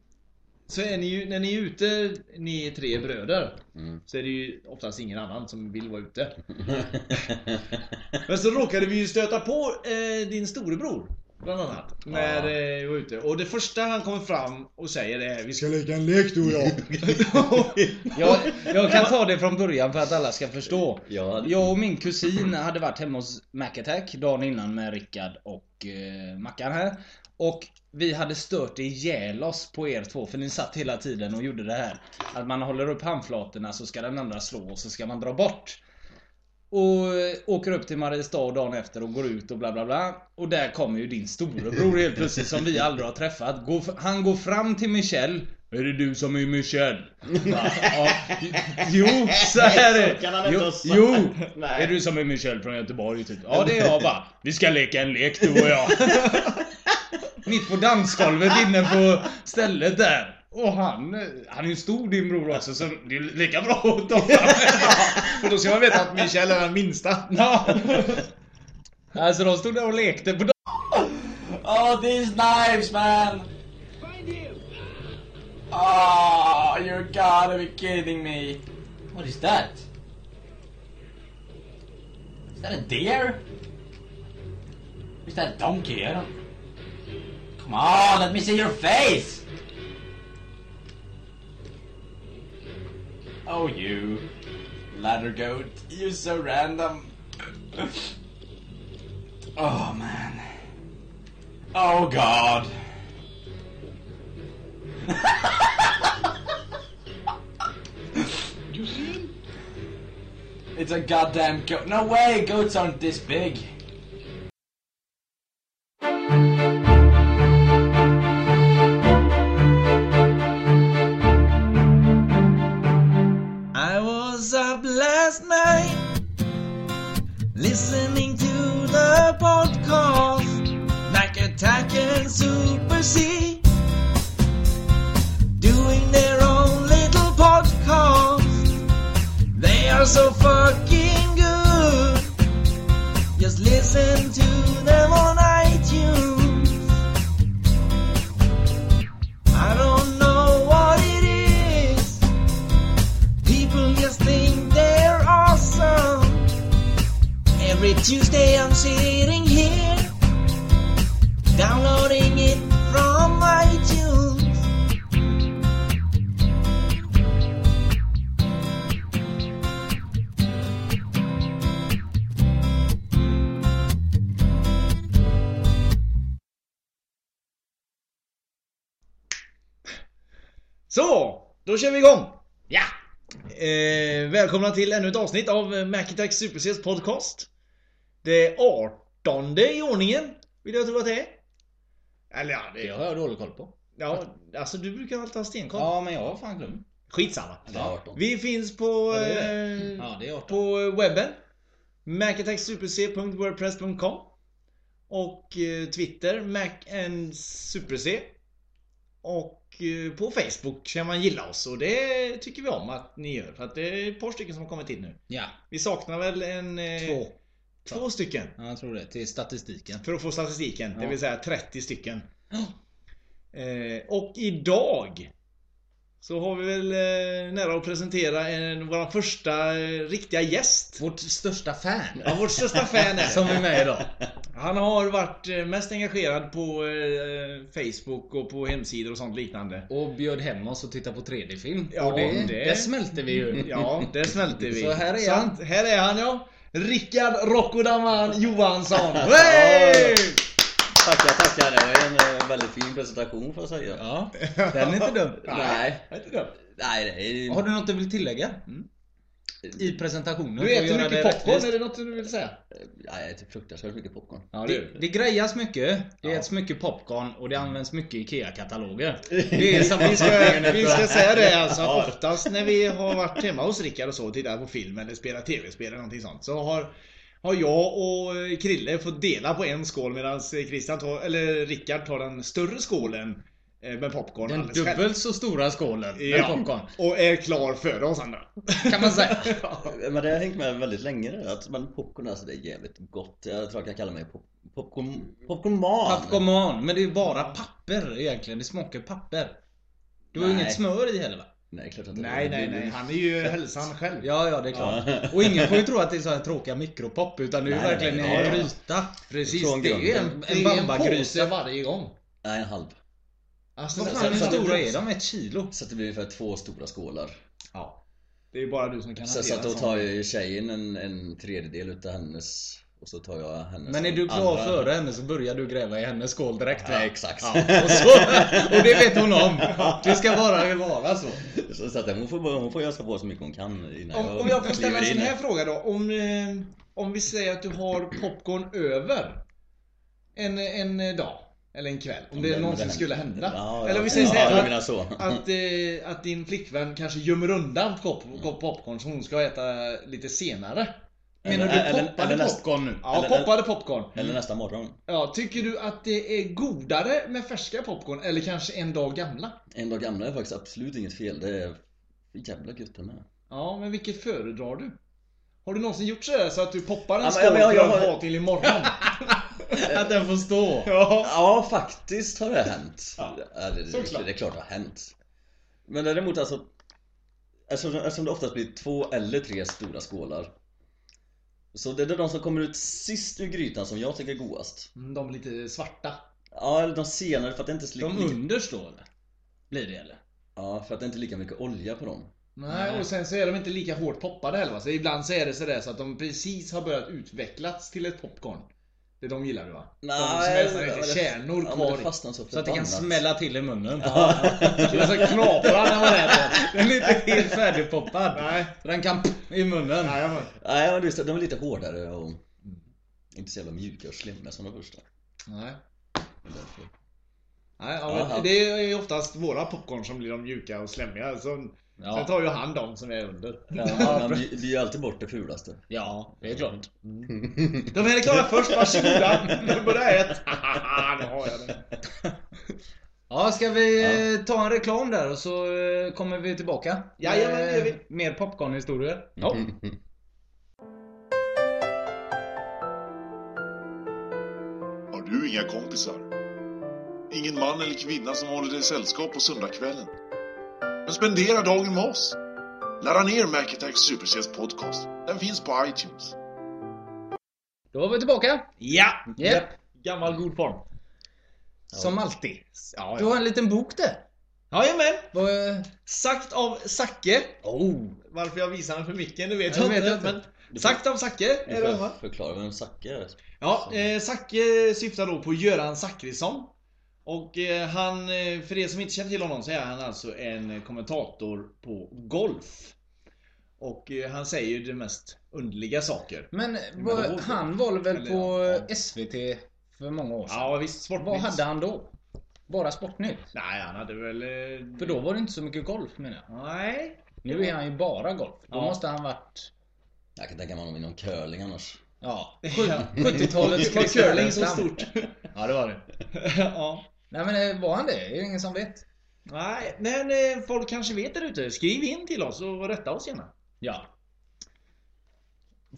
så är ni ju, när ni är ute, ni är tre bröder, Mm. så är det ju oftast ingen annan som vill vara ute. Men så råkade vi ju stöta på eh, din storebror. Bland annat. När Ja. eh, vi var ute. Och det första han kommer fram och säger är Vi ska leka en lek du och jag. Jag, jag kan ta det från början för att alla ska förstå. Ja, Jag och min kusin hade varit hemma hos Mac Attack dagen innan med Rickard och eh, Mackan här. Och vi hade stört ihjäl oss på er två för ni satt hela tiden och gjorde det här. Att man håller upp handflatorna så ska den andra slå och så ska man dra bort. Och eh, åker upp till Mariestad dagen efter och går ut och bla bla bla. Och där kommer ju din storebror helt plötsligt som vi aldrig har träffat. Han går fram till Michelle. Är det du som är Michelle? Va? Ja, jo, så här är det. Jo, jo. Är du som är Michelle från Göteborg typ? Ja det är jag bara. Vi ska leka en lek du och jag. Mitt på dansgolvet inne på stället där. Och han, han är ju stor din bror också så det är lika bra att ta fram För då ska man veta att Michel är den minsta. Ja. Alltså de stod där och lekte på Oh, these knives, man! Oh, you gotta be kidding me. What is that? Is that a deer? Is that a donkey? I don't... Come on, let me see your face! Oh, you. Ladder goat. You're so random. Oh, man. Oh God. You see? It's a goddamn goat. No way, goats aren't this big. Välkomna till ännu ett avsnitt av Macattack Super Cs podcast. Det 18 i ordningen, vill jag tro att det är. Eller ja, Det det, har jag dålig koll på. ja alltså du brukar alltid ha stenkoll. Ja men jag har fan glömt. Skitsamma. Det är 18. Vi finns på, Ja, det är det. eh, Ja det är 18. på webben. macattacksuperc.wordpress.com Och eh, Twitter, Mac and Super C. Och eh, på Facebook kan man gilla oss och det tycker vi om att ni gör. För att det är ett par stycken som har kommit till nu. Ja, Vi saknar väl en... eh, två. Två stycken. Ja, jag tror det. Till statistiken. För att få statistiken. Det Ja. vill säga 30 stycken. Eh, och idag så har vi väl eh, nära att presentera en, vår första eh, riktiga gäst. Vårt största fan. Ja, vårt största fan är Som är med idag. Han har varit eh, mest engagerad på Facebook och på hemsidor och sånt liknande. Och bjöd hem oss och tittade på 3D-film. Ja, och det, det- det smälte vi ju. Ja, det smälte vi. Så här är han. här är han ja. Rickard Rockodaman Johansson. Hey! Tackar, tackar. Det var en eh, väldigt fin presentation får jag säga. Ja, den är inte dum. Nej. Inte. Nej, det är... Har du något du vill tillägga? I presentationen? Du äter mycket det popcorn, rättvist? är det något du vill säga? Nej, jag äter fruktansvärt mycket popcorn. Ja, Det, det grejas mycket, det äts mycket popcorn och det används mycket IKEA-kataloger. Det är Vi sammanfattningen ska, vi ska säga det alltså, oftast när vi har varit hemma hos Rickard och så och tittat på film eller spelat tv-spel eller någonting sånt så har har jag och Krille fått dela på en skål medan Christian tar, eller Rickard tar den större skålen eh, med popcorn Den alldeles själv. dubbelt så stora skålen med Ja. popcorn. Och är klar före oss andra. Kan man säga. Men det har hängt med väldigt länge det att men popcorn alltså det är jävligt gott. Jag tror jag kan kalla mig pop, popcorn, popcornman. Popcorn, men det är bara papper egentligen. Det smakar papper. Du har inget smör i heller va? Nej, klart att det Nej, nej, nej. Han är ju hälsan själv. Ja, ja det är klart. Och ingen får ju tro att det är så här tråkiga mikropop utan det är ju Nej, verkligen nej, en gryta. Precis, det är ju en, En bambagryta. varje gång. Nej, en halv. Alltså, Vad det- fan hur så- så- stora är de? Ett kilo? Så att det blir ungefär två stora skålar. Ja. Det är ju bara du som kan Så, så hantera att då tar ju tjejen en, en tredjedel utav hennes och så tar jag hennes Men är du klar andra. före henne så börjar du gräva i hennes skål direkt va? Ja, exakt. Ja, och, så, och det vet hon om. Det ska bara vara så. Så, så att hon får, hon får ösa på så mycket hon kan innan Om, om jag får ställa en sån här fråga då. Om, eh, om vi säger att du har popcorn över en, en dag. Eller en kväll. Om det men någonsin det- skulle hända. Ja, eller om vi ja, säger så ja, här. du att- så. Att, eh, att din flickvän kanske gömmer undan pop, popcorn som hon ska äta lite senare. Menar du Eller- poppade eller popcorn nu? Ja, Eller- poppade popcorn. Eller nästa morgon. Ja, tycker du att det är godare med färska popcorn eller kanske en dag gamla? En dag gamla är faktiskt absolut inget fel. Det är jävla gött det med. Ja, men vilket föredrar du? Har du någonsin gjort sådär så att du poppar en Ja, skål ja, jag- jag har- ha till imorgon? Att den får stå? ja. Ja, faktiskt har det hänt. Ja, det, det, såklart. det är klart det har hänt. Men däremot alltså Eftersom, eftersom det oftast blir två eller tre stora skålar Så det är de som kommer ut sist ur grytan som jag tycker är godast Mm, De är lite svarta. Ja, eller de senare för att det inte är så De lika, underst då eller? Blir det eller? Ja, för att det inte är lika mycket olja på dem Nej, och sen så är de inte lika hårt poppade heller? Så ibland så är det sådär så att de precis har börjat utvecklas till ett popcorn. Det är de gillar du va? de som är kärnor ja, kvar fastnar så Så att det kan smälla till i munnen. Det är så knaprar när man äter. Den är inte helt färdigpoppad. Nej. Så den kan i munnen. Nej, men. Nej, men just det, de är lite hårdare och inte så jävla mjuka och slemmiga som de första Nej. Nej, ja, det är ju oftast våra popcorn som blir de mjuka och slemmiga. Så, Ja. Sen tar ju han de som är under. Ja, man blir blir ju alltid bort det fulaste Ja, det är klart. De är klara först, varsågoda. Nu börjar ett. nu har jag det. Ja, ska vi eh, ta en reklam där och så eh, kommer vi tillbaka? Jajamän, det gör vi. Med Mer popcornhistorier. Ja. Har du inga kompisar? Ingen man eller kvinna som håller dig sällskap på söndagskvällen? Men spendera dagen med oss! Ladda ner Mac Attack Supersets podcast. Den finns på iTunes. Då var vi tillbaka. Ja! Japp. Gammal god form. Som alltid. Ja, Du har en liten bok där. Jajamän! Vad, Sagt av Zacke. Oh. Varför jag visar den för micken, det vet Ja, jag det vet inte. jag inte. Men sagt av Zacke Du får förklara vem Zacke är Ja, eh, Zacke syftar då på Göran Zachrisson. Och eh, han, eh, för er som inte känner till honom så är han alltså en kommentator på golf. Och eh, han säger ju de mest underliga saker. Men vad, han var väl Eller, på ja. SVT för många år sedan? Ja visst, Sportnytt. Vad hade han då? Bara Sportnytt? Nej, han hade väl... För då var det inte så mycket golf menar jag. Nej. Nu är han ju bara golf. Då Ja. måste han varit... Jag kan tänka mig honom inom curling annars Ja, Ja. 70-talets Var Chris curling så stort? Ja, det var det. ja. Nej men eh, var han det? Är det ingen som vet? Nej, men eh, folk kanske vet där ute. Skriv in till oss och rätta oss gärna. Ja.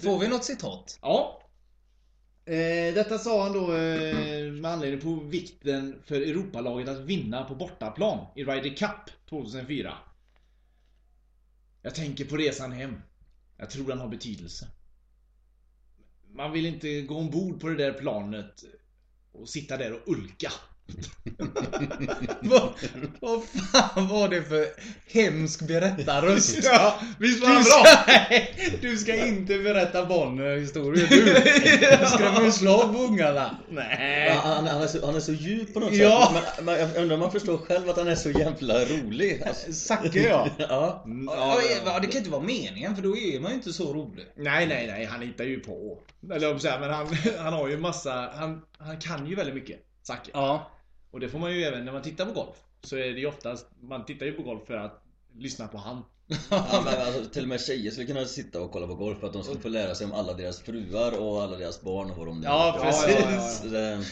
Får vi något citat? Ja. Eh, detta sa han då eh, med anledning på vikten för Europalaget att vinna på bortaplan i Ryder Cup 2004. Jag tänker på resan hem. Jag tror den har betydelse. Man vill inte gå ombord på det där planet och sitta där och ulka. Vad, vad fan var det för hemsk berättarröst? Ja, visst var Du han ska, bra? nej, du ska inte berätta barnhistorier du! Du skrämmer ju slag på ungarna! Nej. han, han, är så, han är så djup på något Ja. sätt men, men jag undrar om man förstår själv att han är så jävla rolig alltså, Zacke ja! Ja Ja, ja, det kan inte vara meningen för då är man ju inte så rolig. Nej, nej, nej, han hittar ju på. Eller jag vill säga, men han, han har ju massa, han, han kan ju väldigt mycket. Zacke. Ja. Och det får man ju även när man tittar på golf. Så är det ju oftast, man tittar ju på golf för att lyssna på han. Ja, men alltså, till och med tjejer skulle kunna sitta och kolla på golf för att de skulle få lära sig om alla deras fruar och alla deras barn och vad de nu Ja, precis. Det,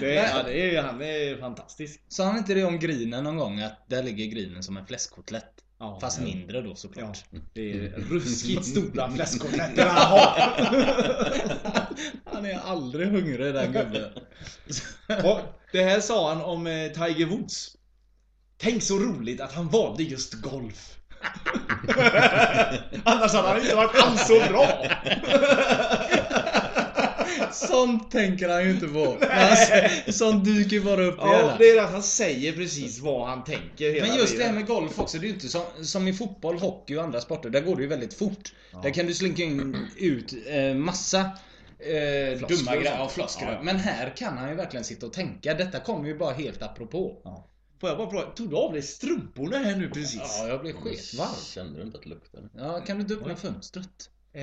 Det, ja, det är, han är fantastisk. Sa han inte det om grinen någon gång? Att där ligger grinen som en fläskkotlett? Ja. Fast mindre då Ja, såklart. det är ruskigt stora fläskkotletter han har. Han är aldrig hungrig den gubben. Det här sa han om eh, Tiger Woods. Tänk så roligt att han valde just golf. Annars hade han inte varit alls så bra. Sånt tänker han ju inte på. Alltså, sånt dyker bara upp Ja, hela. det är att han säger precis vad han tänker hela Men just det tiden. här med golf också, det är ju inte som, som i fotboll, hockey och andra sporter. Där går det ju väldigt fort. Där kan du slinka in ut eh, massa eh, dumma grejer. Ja, floskler. Ja. Men här kan han ju verkligen sitta och tänka. Detta kommer ju bara helt apropå. Får jag bara fråga, tog du av dig strumporna här nu precis? Ja, jag blir sketvarm. Kände du inte att det luktade? Ja, kan du inte öppna fönstret? Eh,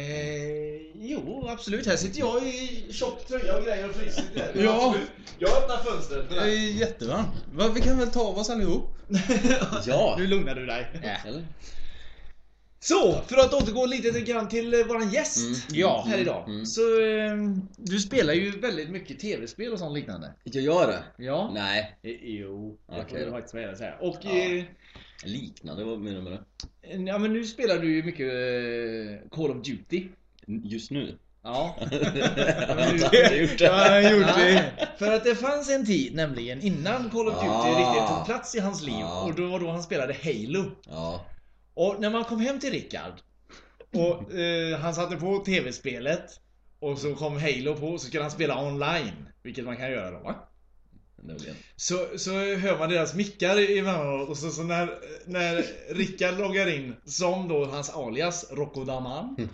jo, absolut. Här sitter jag i tjock tröja och grejer och fryser. Ja. Absolut. Jag öppnar fönstret. Jag är jättevarm. Va, Vi kan väl ta av oss allihop? Ja! Nu lugnar du dig. Eller? Så, för att återgå lite grann till eh, våran gäst Mm. Ja. här idag. Mm. Så, eh, du spelar ju väldigt mycket tv-spel och sånt liknande. Jag gör det? Ja. Nej. Eh, Jo, det Okej får faktiskt och säga. Och Ja. eh, Liknande, vad menar du med det? ja, men nu spelar du ju mycket eh, Call of Duty. Just nu? Ja. Jag har gjort det. Ja, gjort det. För att det fanns en tid nämligen innan Call of Duty Ah. riktigt tog plats i hans liv. Ah. Och då var då han spelade Halo. Ja. Och när man kom hem till Rickard och eh, han satte på tv-spelet och så kom Halo på så skulle han spela online. Vilket man kan göra då va? Så, så hör man deras mickar emellanåt och så, så när, när Rickard loggar in som då hans alias Rocco Daman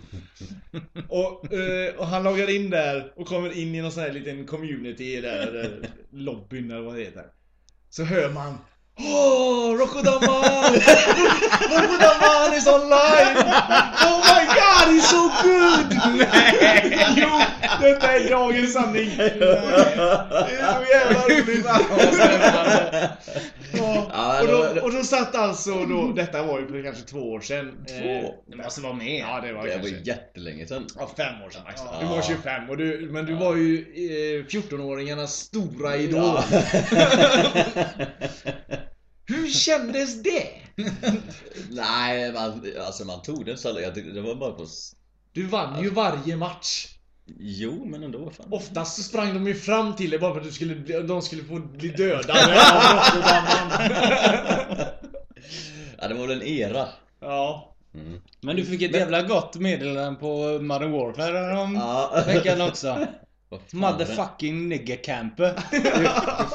och, eh, och han loggar in där och kommer in i någon sån här liten community där, där lobbyn eller vad det heter Så hör man Åh, Rocco Daman! Rocco Daman is online! Oh my god, he's so good! Nej! Detta är dagens sanning! Det är så jävla roligt! Ja, och, då, och då satt alltså då, detta var ju för kanske två år sedan. Två? det måste vara mer. Ja, det var Det var kanske. jättelänge sedan. Ja, fem år sedan Max. Ja. Du var 25 och du, men du var ju eh, 14-åringarnas stora idol. Ja. Hur kändes det? Nej, man, alltså man tog det så jag tyckte det var bara på... Du vann ju varje match. Jo, men ändå. Fan. Oftast så sprang de ju fram till dig bara för att du skulle, bli- de skulle få bli Rotterdam. Ja, det var väl en era. Ja. Mm. Men du fick ett jävla gott meddelande på Modern Warfare om Ja. veckan också. Motherfucking nigger camper.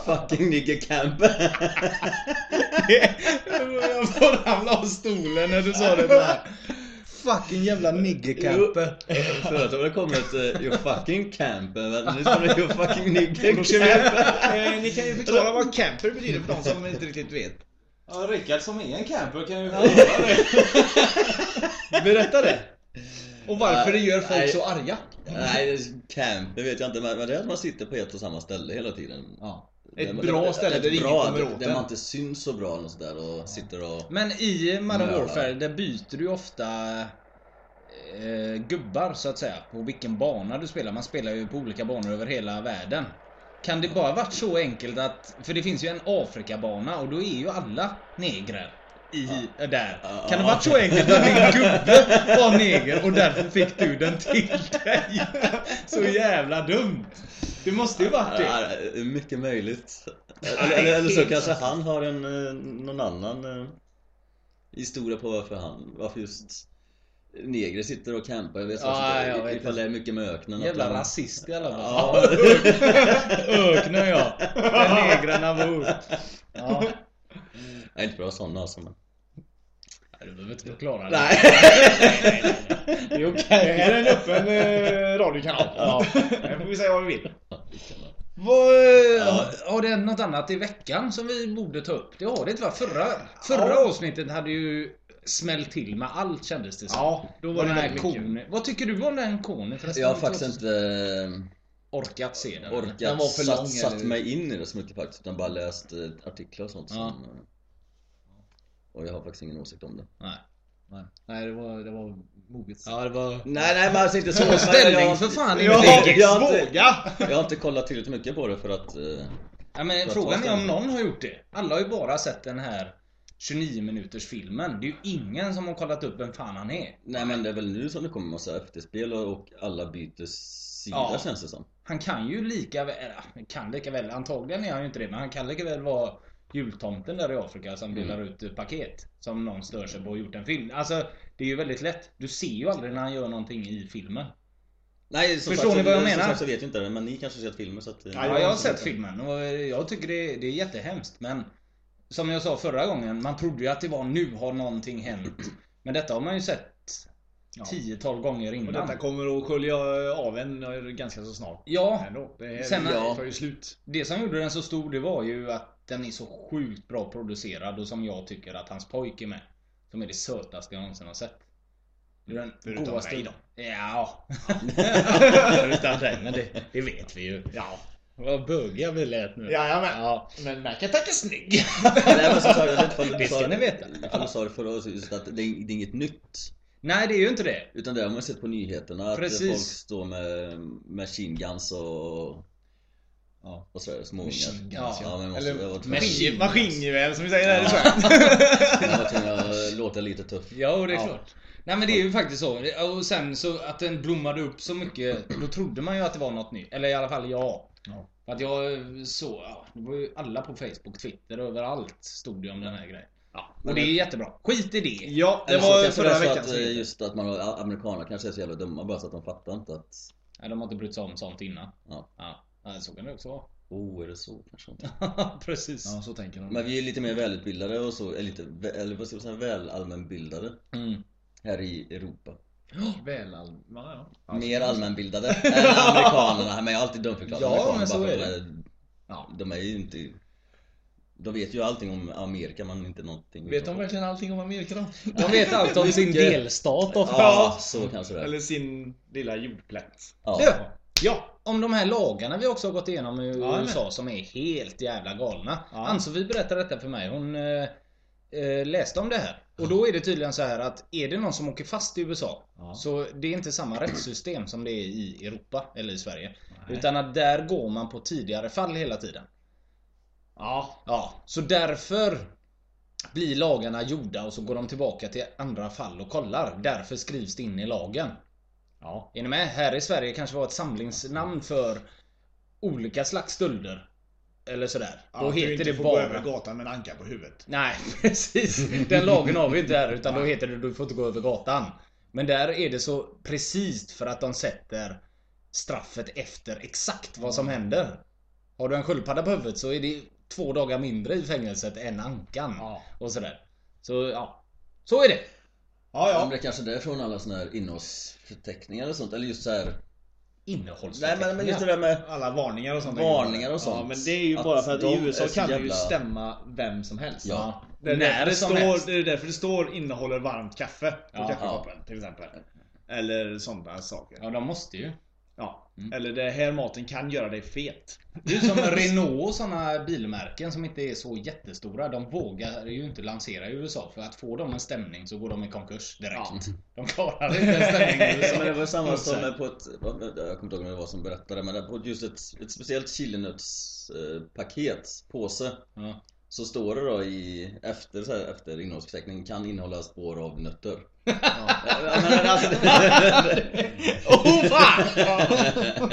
Fucking nigger camper. Jag får ramla av stolen när du sa det där. Fucking jävla nigger camper. Förut har det kommit uh, you fucking camper, men nu kommer det you fucking nigger Då ska vi, camper. eh, ni kan ju förklara vad camper betyder för de som inte riktigt vet. Ja, Rickard som är en camper kan ju det. Berätta det. Och varför det gör folk så arga. Nej, camper vet jag inte, men men det är att man sitter på ett och samma ställe hela tiden. Ja. Ett det- bra ställe ett där ingen kommer där- åt Där man inte syns så bra och sådär och sitter och... Men i Modern. Warfare, där byter du ofta eh, gubbar så att säga. På vilken bana du spelar. Man spelar ju på olika banor över hela världen. Kan det bara varit så enkelt att... För det finns ju en Afrikabana och då är ju alla negrer. I, där. Ja. Kan det varit så enkelt att din gubbe var neger och därför fick du den till dig? Så jävla dumt. Det måste ju varit det. Mycket möjligt. Eller, eller, eller så kanske han har en, eh, någon annan eh, historia på varför han, varför just negrer sitter och campar. Jag vet, inte, jag vet ifall det är mycket med öknen. Jävla de- rasist i alla fall. Ja. Öknen ja. Där negrarna bor. Ja. Jag är inte bra sådana alltså men... Nej, Du behöver inte förklara det. Nej! Det är okej. Det här är en öppen eh, radiokanal. Ja. Här får vi säga vad vi vill. Vad, har, har det hänt något annat i veckan som vi borde ta upp? Det har det inte va? Förra, förra Ja. avsnittet hade ju smällt till med allt kändes det som. Ja, Då var det den här väldigt mycket. kon. Vad tycker du om den konen förresten? Jag har faktiskt inte eh, orkat se den. orkat Den var för satt, lång, satt eller? mig in i det så mycket faktiskt. Utan bara läst eh, artiklar och sånt. Ja. Som, och jag har faktiskt ingen åsikt om det. Nej. Nej, nej det var, det var moget. Ja, det var... Nej nej men alltså inte så. Ställning jag, för fan Ja, inte eget. jag, har inte, jag har inte kollat tillräckligt mycket på det för att... eh, Ja, men frågan är om någon har gjort det. Alla har ju bara sett den här 29 minuters filmen. Det är ju ingen som har kollat upp vem fan han är. Nej men det är väl nu som det kommer massa efterspel och, och alla byter sida Ja. känns det som. Han kan ju lika väl, kan lika väl, antagligen är han ju inte det, men han kan lika väl vara jultomten där i Afrika som Mm. delar ut eh, paket. Som någon stör sig på och gjort en film. Alltså, det är ju väldigt lätt. Du ser ju aldrig när han gör någonting i filmen. Nej som Förstår sagt, ni vad jag menar? Som sagt så vet jag inte det men ni kanske sett filmer så att... eh, Ja, Ja, jag har sett filmen och eh, jag tycker det, det är jättehemskt. Men som jag sa förra gången, man trodde ju att det var nu har någonting hänt. Men detta har man ju sett Ja. tiotal gånger Och innan. detta kommer att skölja av en eh, ganska så snart. Ja, Ändå. Det här Sen- ja. ju slut. det som gjorde den så stor det var ju att den är så sjukt bra producerad och som jag tycker att hans pojk är med. Som är det sötaste jag någonsin har sett. Det är den Förutom godaste... mig då. Ja. Utan dig, men det, det vet vi ju. Ja. Vad bögiga vi lät nu. Jajamän. Ja. Men Macattack är snygg. Nej men som sagt, jag vet inte ifall du sa- veta. Ifall du sa det förra året just att det är, det är inget nytt. Nej, det är ju inte det. Utan det har man sett på nyheterna att Precis. folk står med machine guns och... Ja, vad säger jag? Småungar. Ja. ja. men jag måste, Eller Maskin, maskingevär som vi säger här i. Sverige. jag var tvungen att låta lite tuff. Ja, det är Ja. klart. Nej men det är ju faktiskt så. Och sen så att den blommade upp så mycket, då trodde man ju att det var något nytt. Eller i alla fall jag. Ja. Att jag såg, ja, det var ju alla på Facebook, Twitter, överallt stod det om den här grejen. Ja. Och det är jättebra. Skit i det. Ja, det Eller så var förra så veckan. att, just att man amerikaner kanske är så jävla dumma bara så att de fattar inte att... Nej, de har inte brytt sig om sånt innan. Ja. Ja, ja så kan det också vara. Oh, är det så kanske inte. Precis. Ja, så tänker de. Men vi är lite mer välutbildade och så, eller lite, eller vad ska man säga, väl allmänbildade Mm. här i Europa. Väl all... ja, ja. Mer allmänbildade än amerikanerna. Men jag har alltid dumförklarat Ja, amerikaner men så bara för är de är, Ja. de är ju inte... De vet ju allting om Amerika men inte någonting Vet de verkligen allting om Amerika då? De vet allt om sin delstat ofta. Ja, så kanske det är. Eller sin lilla jordplätt. Ja. Ja. om de här lagarna vi också har gått igenom i Ja, USA som är helt jävla galna. Ja. Ann-Sofie berättade detta för mig. Hon eh, eh, läste om det här. Och då är det tydligen så här att är det någon som åker fast i USA Ja. så det är inte samma rättssystem som det är i Europa eller i Sverige. Nej. Utan att där går man på tidigare fall hela tiden. Ja. Ja, så därför blir lagarna gjorda och så går de tillbaka till andra fall och kollar. Därför skrivs det in i lagen. Ja. Är ni med? Här i Sverige kanske var ett samlingsnamn för olika slags stölder. Eller sådär. ja då du heter inte det får gå över bara... gatan med en anka på huvudet. Nej, precis. Den lagen har vi inte här. Utan då heter det du får inte gå över gatan. Men där är det så precis för att de sätter straffet efter exakt vad som händer. Har du en sköldpadda på huvudet så är det två dagar mindre i fängelset än ankan. Ja. Och sådär. Så ja. Så är det. Ja, Ja. Men ja. det är kanske därifrån alla såna här innehållsförteckningar och sånt. Eller just så här. Nej Innehållsförteckningar. men, men just det där med Alla varningar och sånt. Varningar och sånt. Ja, men det är ju Att bara för att de i USA kan du ju jävla- stämma vem som helst. Ja. Det är, När därför det, som helst. står, det är därför det står innehåller varmt kaffe på Ja. kaffekoppen till exempel. Eller sådana saker. Ja, de måste ju. Ja. Mm. Eller det här maten kan göra dig fet. Det är som Renault och sådana bilmärken som inte är så jättestora. De vågar ju inte lansera i USA. För att få dem en stämning så går de i konkurs direkt. Ja. De klarar inte en stämning i USA. Men det var samma som på ett, jag kommer inte ihåg vem det var som berättade men det på just ett, ett speciellt chilinötspaket, påse Ja. Så står det då i, efter, så här, efter innehållsförteckningen kan innehålla spår av nötter Ja. Ja, men alltså, oh fan!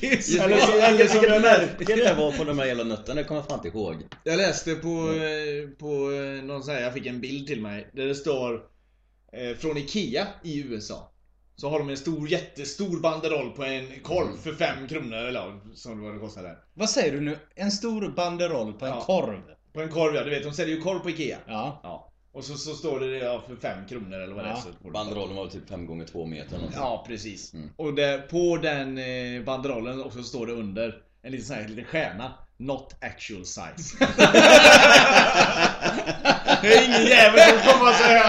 Det är så Eller så- Eller så som jag märke det var på de här jävla nötterna, det kommer jag fan inte ihåg Jag läste på, eh, på eh, någon sån här, jag fick en bild till mig där det står eh, från Ikea i USA. Så har de en stor, jättestor banderoll på en korv för 5 kronor eller som det var det kostade. Vad säger du nu? En stor banderoll på en Ja. korv? På en korv ja, du vet de säljer ju korv på Ikea. Ja. Ja. Och så, så står det ja, för 5 kronor eller vad det är. Ja. Så får du- Banderollen var typ 5 gånger 2 meter eller. Ja, precis. Mm. Och där, på den eh, banderollen också står det under en liten sån här liten stjärna. Not actual size. det är ingen jävel som kommer och säger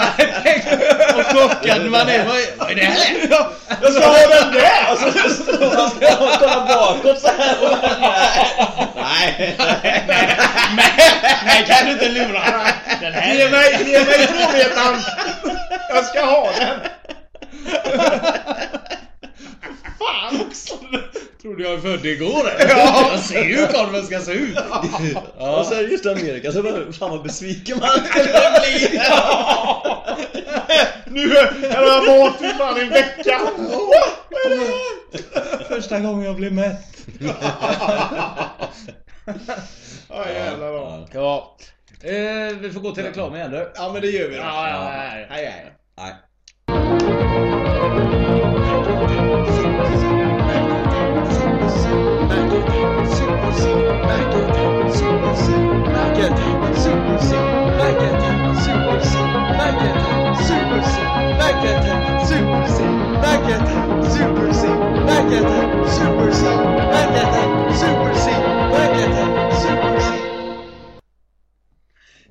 Och chockad man är. Vad är, det här? Ja, Jag ska ha den där! Alltså, Kolla bakåt så här. nej, nej, nej, nej, kan du inte lura. Den Ge mig, ge mig tvåmetern! Jag ska ha den! Fan också! Trodde jag är född igår eller? Ja. Jag ser ju hur korven ska se ut. Och så är det just Amerika, så bara, fan vad besviken man skulle bli! Nu här har jag mat i fan en vecka! Första gången jag blev mätt. Ja jävlar då. Ja. Eh, vi får gå till reklam igen du. Ja men det gör vi då. Ja, ja, ja.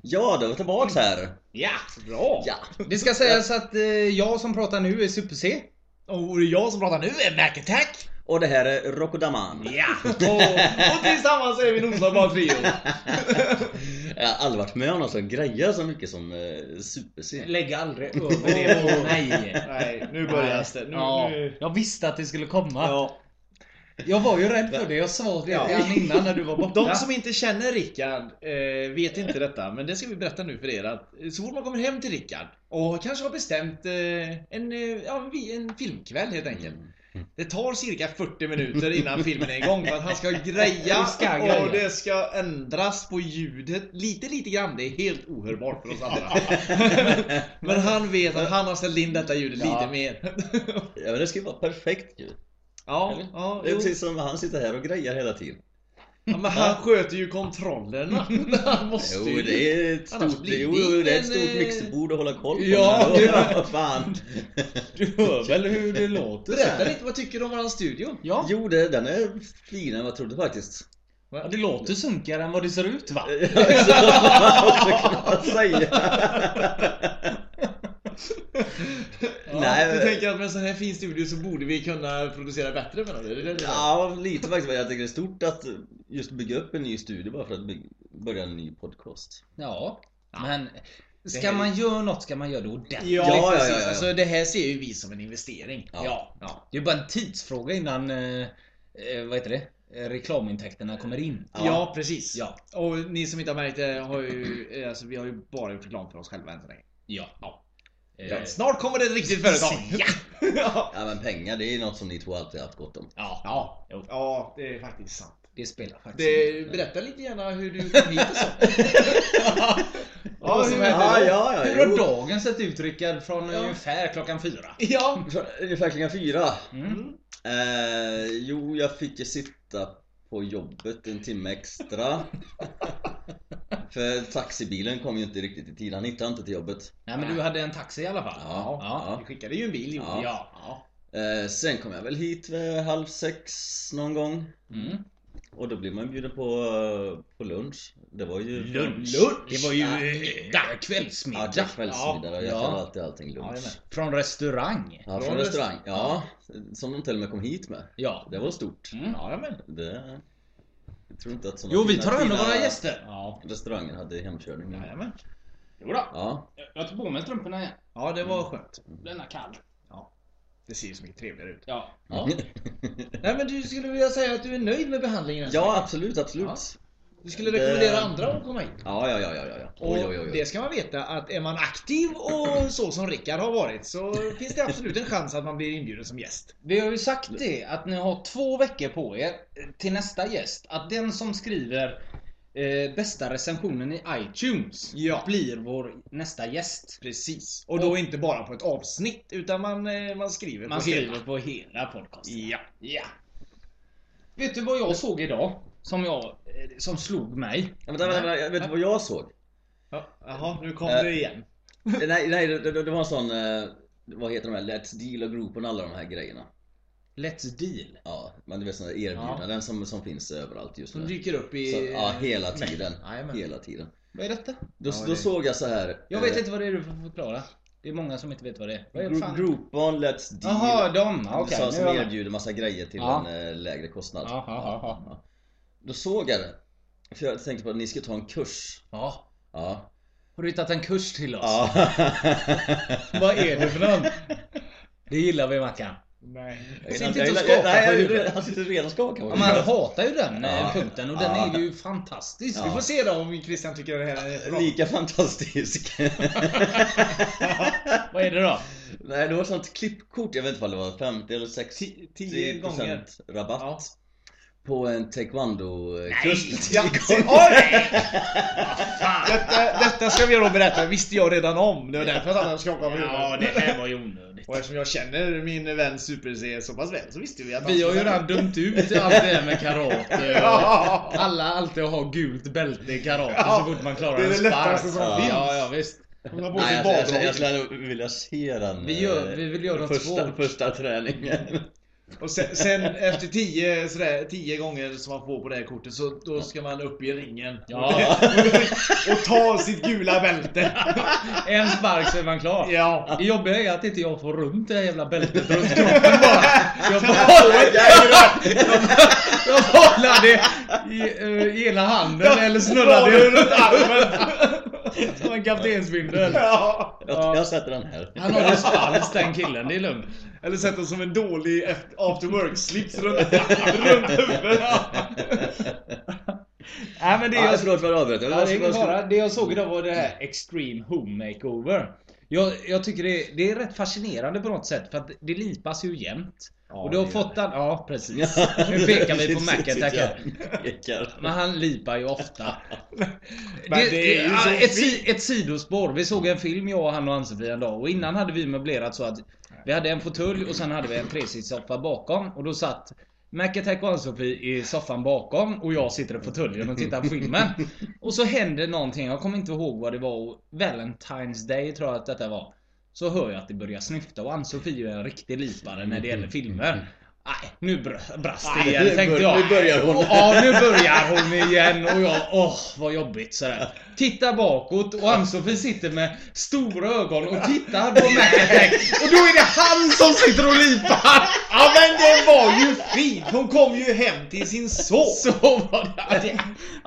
Ja, då är vi tillbaks här. Ja, bra. Ja. Det ska sägas att eh, jag som pratar nu är Super-C. Och det är jag som pratar nu är Mac Attack. Och det här är Rockodaman. Ja. Och, och tillsammans är vi Nordstad Trio. Jag har aldrig varit med om någon som grejer så mycket som eh, Super-C. Lägg aldrig över det på mig. Nej, nu börjar det. Nu, Ja, nu. jag visste att det skulle komma. Ja. Jag var ju rädd för det. Jag sa det Ja. innan när du var borta. De som inte känner Rickard eh, vet inte detta, men det ska vi berätta nu för er att eh, så fort man kommer hem till Rickard och kanske har bestämt eh, en, eh, ja, en filmkväll helt enkelt. Det tar cirka 40 minuter innan filmen är igång för att han ska greja Det ska greja. och det ska ändras på ljudet lite lite grann. Det är helt ohörbart för oss andra. Men han vet att han har ställt in detta ljudet Ja. lite mer. Ja men det ska ju vara perfekt ju. Ja, Eller? ja, Det är jo. precis som han sitter här och grejar hela tiden. Ja, men han sköter ju kontrollerna. Han måste Jo ju. det är ett Annars stort, blir jo, det är ett stort eh, mixerbord att hålla koll på. Ja, men det- vad fan. Du hör väl hur det låter? Berätta där? lite, vad tycker du om våran studio? Ja. Jo det, den är finare än vad jag trodde faktiskt. ja, det låter sunkigare än vad det ser ut va? Så får man också kunna säga. Nej, Du men- tänker att med en sån här fin studio så borde vi kunna producera bättre menar du? Det det? Ja, lite faktiskt. Jag tycker det är stort att just bygga upp en ny studio bara för att börja en ny podcast. Ja. Men ska här- man göra något ska man göra det ordentligt. Ja, Ja, ja, ja, ja. Alltså, det här ser ju vi som en investering. Ja. ja. Det är bara en tidsfråga innan, eh, eh, vad heter det? Reklamintäkterna kommer in. Ja, precis. Ja. Och ni som inte har märkt det har ju, eh, alltså, vi har ju bara gjort reklam för oss själva än så länge. Ja. ja. Ja, Eh, snart kommer det ett riktigt företag. Ja. ja. Ja men pengar det är något som ni två alltid har haft gott om. Ja. Ja. Jo, ja, det är faktiskt sant. det spelar faktiskt Det, berätta lite gärna hur du kom hit och så. Vad som hur- Ja, ja, ja, Hur har jo. dagen sett ut Rickard från Ja. ungefär klockan fyra? Ja. Ungefär klockan fyra. Mm. Eh, jo, jag fick ju sitta på jobbet en timme extra. För taxibilen kom ju inte riktigt i tid. Han hittade inte till jobbet. Nej men du hade en taxi i alla fall? Ja, ja. Vi skickade ju en bil. Ja. ja. Eh, sen kom jag väl hit vid halv sex någon gång. Mm. Och då blev man bjuden på, på lunch. Det var ju... Lunch? Lunch? Det var ju Ja. eh, Ja, kvällsmiddag. är kvällsmiddag. Jag Ja. kallar alltid allting lunch. Jajamän. Från restaurang. Ja, från Från restaurang. Ja, som de till och med kom hit med. Ja. Det var stort. Mm. Jajamän. Det... Tror inte att såna Jo, vi tar hand om våra gäster. Ja. Restauranger hade hemkörning. Jajamän. Jodå. Ja. Jag tar på mig strumporna igen. Ja, det var skönt. Den är kall. Det ser ju så mycket trevligare ut. Ja. Nej men du skulle vilja säga att du är nöjd med behandlingen än så ja, absolut, absolut. Ja. Du skulle rekommendera Det- andra att komma hit? Ja, ja, ja, ja, ja. Och Oj, oj, oj. det ska man veta att är man aktiv och så som Rickard har varit så finns det absolut en chans att man blir inbjuden som gäst. Vi har ju sagt det att ni har två veckor på er till nästa gäst. Att den som skriver eh, bästa recensionen i iTunes Ja. blir vår nästa gäst. Precis. Och då inte bara på ett avsnitt utan man, eh, man skriver Man på skriver hela. på hela podcasten. Ja. Ja. Vet du vad jag såg idag? Som jag, eh, som slog mig? Ja, vänta, vänta, vänta, vet du vad jag såg? Ja, Jaha, nu kom Eh. det igen. nej, nej, det, det, det var en sån... eh, Vad heter de här? Let's Deal och Group och alla de här grejerna. Let's deal. Ja, men du vet där erbjudanden Ja. som, som finns överallt just Som nu. dyker upp i... Så, ja, hela tiden. Hela tiden. Vad är detta? Då, Ja, då det- såg jag så här. Jag vet eh, inte vad det är du får förklara. Det är många som inte vet vad det är. Vad är fan? Groupon, Let's Deal. Jaha, de. Så, nu som erbjuder massa grejer till Ja. en eh, lägre kostnad. Ja, ja, ja. Då såg jag det. För jag tänkte på att ni ska ta en kurs. Ja. Ja. Har du hittat en kurs till oss? Ja. Vad är det för någon? Det gillar vi Mackan. Nej. Sitt inte och skaka på Nej, huvudet. han sitter redan och skakar på Ja, man hatar ju den eh, Ja. punkten och den Ja. är ju fantastisk. Vi får se då om Christian tycker det här är bra. Lika fantastisk. Vad är det då? Nej, det var ett sånt klippkort, jag vet inte vad det var, 50 eller 60 Ti- tio gånger. rabatt. Ja. På en taekwondo-kurs. Ja! Detta, detta ska vi då berätta, visste jag redan om. Det var därför att han skakade på Ja, huvudet. det här var ju onödigt. Och eftersom jag känner min vän Super-C så pass väl så visste vi att Vi har ju skulle- redan dömt ut allt det här med karate. Ja. Alla alltid har gult bälte i karate Ja, så fort man klarar det är en det spark. lättaste som ja, finns. ja, ja, visst. Hon har på Nej, sig jag, jag, jag, skulle vilja se den. Vi gör- eh, vi vill göra första, första träningen. Och sen, sen efter tio, sådär, tio gånger som man får på det här kortet så då ska man upp i ringen. Ja. och ta sitt gula bälte. En spark så är man klar. Ja. Det jobbiga är att inte jag får runt det här jävla bältet runt kroppen bara. Jag får Jag håller det i, i ena handen eller snurrar det runt armen. som en kaptensbindel. Ja. Jag, jag sätter den här. Han har det spalst den killen, det är lugnt. Eller sätta den som en dålig after work-slips runt, runt huvudet. Nej men det Ja, jag, förlåt för att jag avbröt. ja, det ingen fara. Det jag såg idag var det här Extreme Home Makeover. Jag, jag tycker det, det är rätt fascinerande på något sätt för att det lipas ju jämt. Och du har det fått den, ja precis. Nu pekar vi på Mac Attack här. Men han lipar ju ofta. Men det är ju ja, så ett, si, ett sidospår. Vi såg en film jag och han och Ann-Sofie en dag och innan hade vi möblerat så att vi hade en fåtölj och sen hade vi en tresitssoffa bakom och då satt Macattack och Ann-Sofie i soffan bakom och jag sitter i fåtöljen och tittar på filmen. Och så händer någonting, jag kommer inte ihåg vad det var. Valentine's Day tror jag att detta var. Så hör jag att det börjar snyfta och Ann-Sofie är en riktig lipare när det gäller filmer. Nej, nu br- brast det igen nu tänkte jag. nu börjar hon. Ja, nu börjar hon igen och jag, åh vad jobbigt sådär. Tittar bakåt och Ann-Sofie sitter med stora ögon och tittar på Macattack och då är det han som sitter och lipar! Ja men det var ju fint! Hon kom ju hem till sin son. Så var det.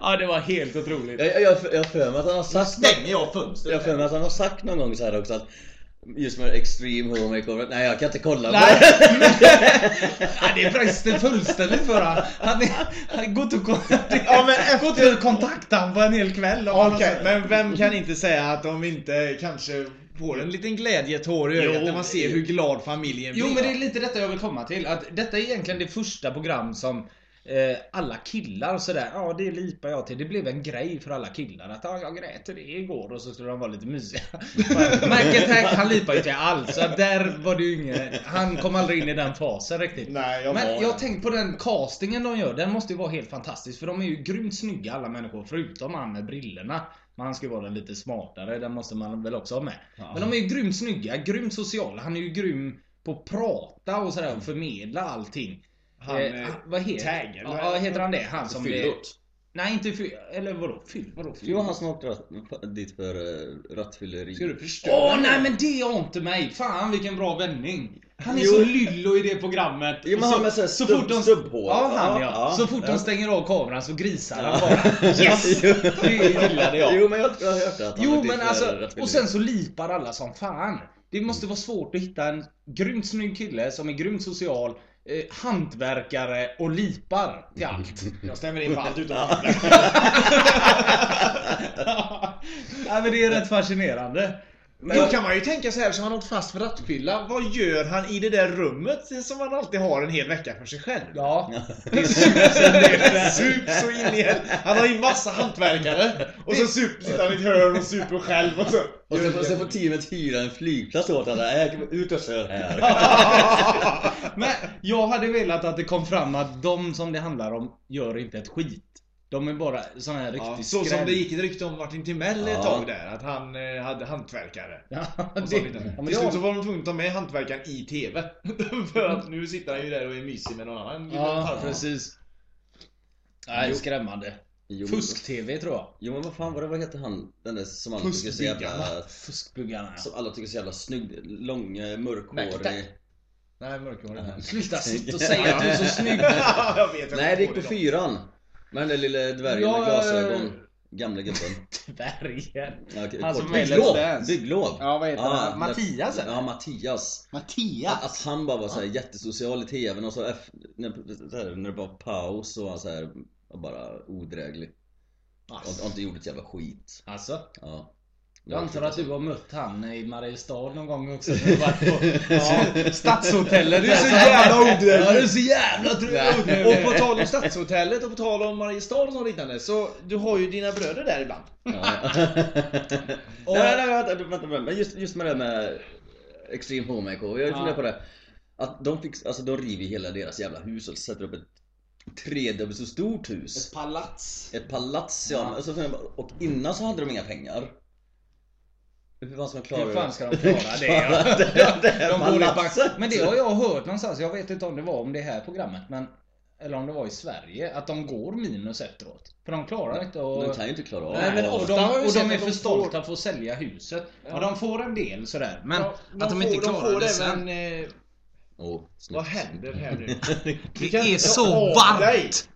Ja, det var helt otroligt. Jag, jag, jag jag har för mig att han har sagt Stänger jag fönstret? Jag har för mig att han har sagt någon gång så här också att Just med extreme home makeover, nej jag kan inte kolla på Nej, det. ja, det brister fullständigt för han. Han, är, han går inte att kon- Ja, men går inte att kontakta honom på en hel kväll. han Okej, så- men vem kan inte säga att de inte kanske får en liten glädjetår i ögat när man ser hur glad familjen blir? Jo men det är lite detta jag vill komma till. Att detta är egentligen det första program som eh, alla killar sådär, ja det lipar jag till. Det blev en grej för alla killar. Att ja, jag grät till det igår och så skulle de vara lite mysiga. Mike Attack han lipar ju till allt. Så där var det ju inget, han kom aldrig in i den fasen riktigt. Nej, jag Men var jag har tänkt på den castingen de gör, den måste ju vara helt fantastisk. För de är ju grymt snygga alla människor, förutom han med brillorna. Men han ska ju vara lite smartare, den måste man väl också ha med. Men de är ju grymt snygga, grymt sociala. Han är ju grym på att prata och sådär och förmedla allting. Han, eh, eh, vad heter, Tag, eller? ja, heter han det? Han som blev... Fyllot. Nej inte fy... Eller vadå? Fyll? Vadå? Jo, han som åkte rat- dit för uh, rattfylleri. Ska du förstöra Åh nej men det har inte mig! Fan vilken bra vändning! Han är Jo. så lyllo i det programmet. Jo, men Och han med så här stubb- stubbhår. Ja, han ja. Ja, Så fort ja. de stänger av kameran så grisar han bara. Yes! Det gillade jag. Jo men jag, jag har hört det att han Jo men alltså, och sen så lipar alla som fan. Det måste vara svårt att hitta en grymt snygg kille som är grymt social, eh, hantverkare och lipar till allt. Jag stämmer in på allt utom Nej men det är rätt fascinerande. Men då kan man ju tänka så här, som han åkt fast för rattfylla, vad gör han i det där rummet som han alltid har en hel vecka för sig själv? Ja. Sups så in i hel- Han har ju massa hantverkare. Och så sup, sitter han i ett hörn och super själv och så. Och sen, och sen får teamet hyra en flygplats åt honom. Äh, ut och kör här. Men jag hade velat att det kom fram att de som det handlar om gör inte ett skit. De är bara såna här Ja, riktigt så som skräll. det gick ett rykte om Martin Timell ett Ja. tag där, att han eh, hade hantverkare. Ja, Och det, så ja, men Till det slut så var de tvungna att ta med hantverkaren i TV. För att nu sitter han ju där och är mysig med någon annan ja, precis. Nej, skrämmande. Jo, men- Fusk-TV tror jag. Jo men vad fan var det, vad heter han? Den där som alla tycker så jävla... Fuskbyggarna. Fuskbuggarna ja. Som alla tycker så jävla snygg, lång, eh, mörkhårig. Nej, mörkhårig. Sluta sitta och säga att du är så snygg. jag vet. jag Nej det gick på fyran. Med den där lilla dvärgen med glasögon. Gamla gubben. Dvärgen. Ja, okej, Han som bygglov! Bygglov! Ja, vad heter Ja, han? men- Mattias eller? Ja, Mattias. Mattias? Att han bara var så här jättesocial i TVn och så eff- när, när det var paus så var han så här var bara odräglig. Och, och inte gjorde ett jävla skit. Alltså. Ja. Jag antar att du har mött han i Mariestad någon gång också. du varit på ja, Stadshotellet. Du är så jävla odräglig. Ja, du är så jävla odräglig. Och på tal om Stadshotellet och på tal om Mariestad och sånt liknande så du har ju dina bröder där ibland. Ja. nej, nej, vänta, vänta, vänta, just, just med det med Extreme Home Echo, jag Ja. funderar på det. Att de fick, alltså de river hela deras jävla hus och sätter upp ett tredubbelt så stort hus. Ett palats. Ett palats ja. Ja. Och innan så hade de inga pengar. Hur fan ska de klara Hur fan ska de klara det? Ja. det, det här De bor i palatset? bank. Men det har jag hört någonstans. Jag vet inte om det var om det här programmet. Men, eller om det var i Sverige. Att de går minus efteråt. För de klarar inte att... De kan ju inte klara av Nej, men och de, och de är för de stolta får- för att sälja huset. Ja, Ja. de får en del sådär. Men Ja, att de inte klarar får det även, sen. eh, Åh, snyggt. Vad händer här nu? Det är så varmt!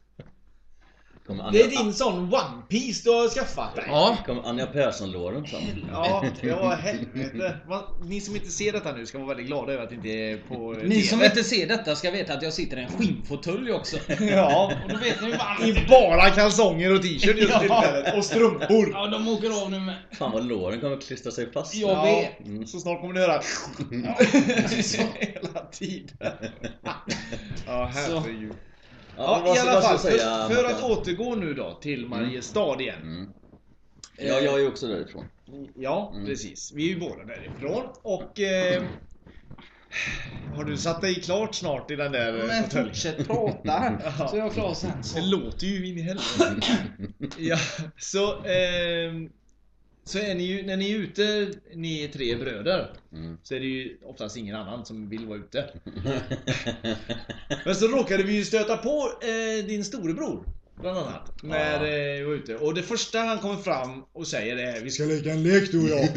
Kommer Anja, Det är din sån One Piece du har skaffat dig. Ja. kommer Anja Persson-låren fram. Ja, ja helvete. Man, ni som inte ser detta nu ska vara väldigt glada över att det inte är på Ni som TV. inte ser detta ska veta att jag sitter i en skinnfåtölj också. Ja, Och då vet ni det i bara kalsonger och t-shirt just Ja. tillfället. Och strumpor. Ja, de åker av nu med. Fan vad låren kommer klistra sig fast. Jag Ja, vet. Så snart kommer ni höra så hela tiden. Ja, herregud. Ja, vad i alla fall, för, för att återgå nu då till Mariestad igen. Mm. Ja, jag är ju också därifrån. Ja, Mm. precis. Vi är ju båda därifrån. Och... Eh, har du satt dig klart snart i den där eh, Men fortsätt prata. Ja. Så är jag klar sen. Det Så. låter ju in i helvete. ja, så... ehm, så är ni ju, när ni är ute, ni är tre bröder, Mm. så är det ju oftast ingen annan som vill vara ute. Men så råkade vi ju stöta på eh, din storebror. Bland annat. När eh, vi var ute. Och det första han kommer fram och säger är Vi ska leka en lek du och jag.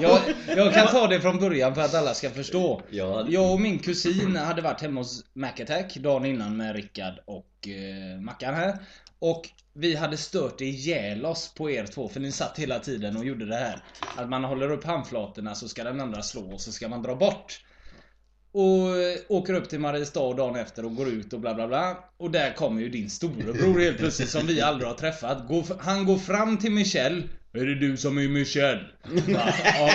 Jag, jag kan ta det från början för att alla ska förstå. Jag och min kusin hade varit hemma hos Mac Attack dagen innan med Rickard och eh, Mackan här. Och vi hade stört ihjäl oss på er två för ni satt hela tiden och gjorde det här. Att man håller upp handflatorna så ska den andra slå och så ska man dra bort. Och eh, åker upp till Mariestad dagen efter och går ut och bla bla bla. Och där kommer ju din storebror helt plötsligt som vi aldrig har träffat. Han går fram till Michelle. Är det du som är Michelle? Ja, ja,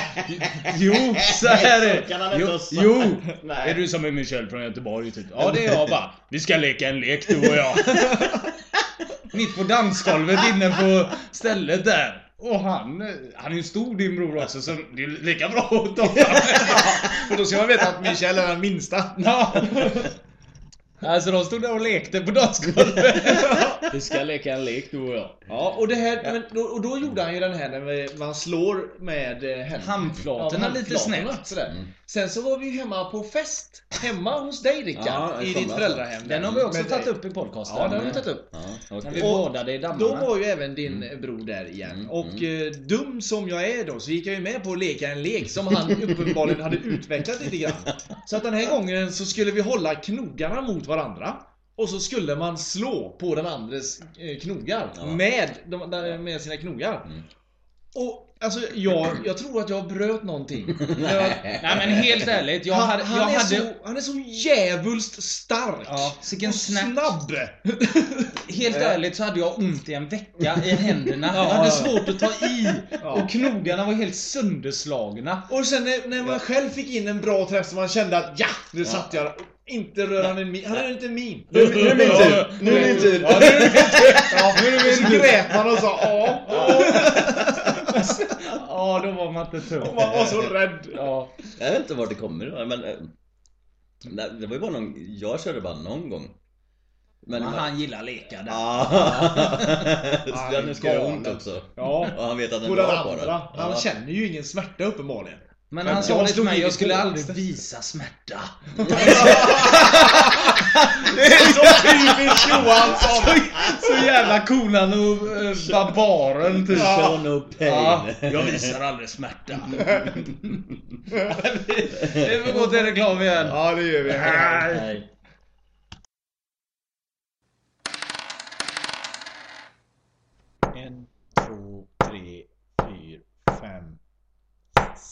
jo, så här är det. Jo, jo. Är du som är Michelle från Göteborg typ? Ja det är jag bara. Vi ska leka en lek du och jag. Mitt på dansgolvet inne på stället där. Och han, han är ju stor din bror också så det är lika bra att ta fram För då ska man veta att Michel är den minsta. Ja. Alltså de stod där och lekte på dansgolvet. Vi ska leka en lek du och jag. Ja, och det här, men då, och då gjorde han ju den här när man slår med eh, händerna. Handflatorna Ja, lite snett. Sådär. Sen så var vi ju hemma på fest. Hemma hos dig Rickard. Ja, i ditt föräldrahem. Den har vi också tagit upp i podcasten. Ja, den har vi tagit upp. Ja, När okej. vi Och badade i Då dammarna. var ju även din bror där igen. Mm, Och eh, dum som jag är då så gick jag ju med på att leka en lek som han uppenbarligen hade utvecklat lite grann. Så att den här gången så skulle vi hålla knogarna mot varandra. Och så skulle man slå på den andres eh, knogar. Ja. Med, de, med sina knogar. Mm. Och alltså jag, jag tror att jag bröt någonting. Jag, Nej men helt ärligt, jag han, hade... han, Jag är hade så, han är så djävulskt stark. Ja, och snabb. Helt ärligt så hade jag ont i en vecka i händerna. Ja, Jag hade svårt att ta i. Ja. Och knogarna var helt sönderslagna. Och sen när, när man själv fick in en bra träff så man kände att ja, nu satt jag. Inte rör han en min. Han är inte min. Nu, nu är det min tur! Nu är det min tur! Ja, nu är det min tur. Ja, nu är det min tur. Grät man och sa ja. Ja, då var man inte tuff. Och man var så rädd. Ja. Jag vet inte vart det kommer ifrån, men... eh, nej, Det var ju bara någon... Jag körde bara någon gång. Men... Men han gillar leka där. Ah. Han nu ska göra ont också. Ja. Och han vet att den På den bra på det. Han känner ju ingen smärta uppenbarligen. Men han sa jag det till mig, jag skulle aldrig visa smärta. Det är så typiskt Johansson! Så jävla konan och uh, barbaren typ. Show no pain. Ja, jag visar aldrig smärta. Vi får gå till reklam igen. Ja, det gör vi. Nej.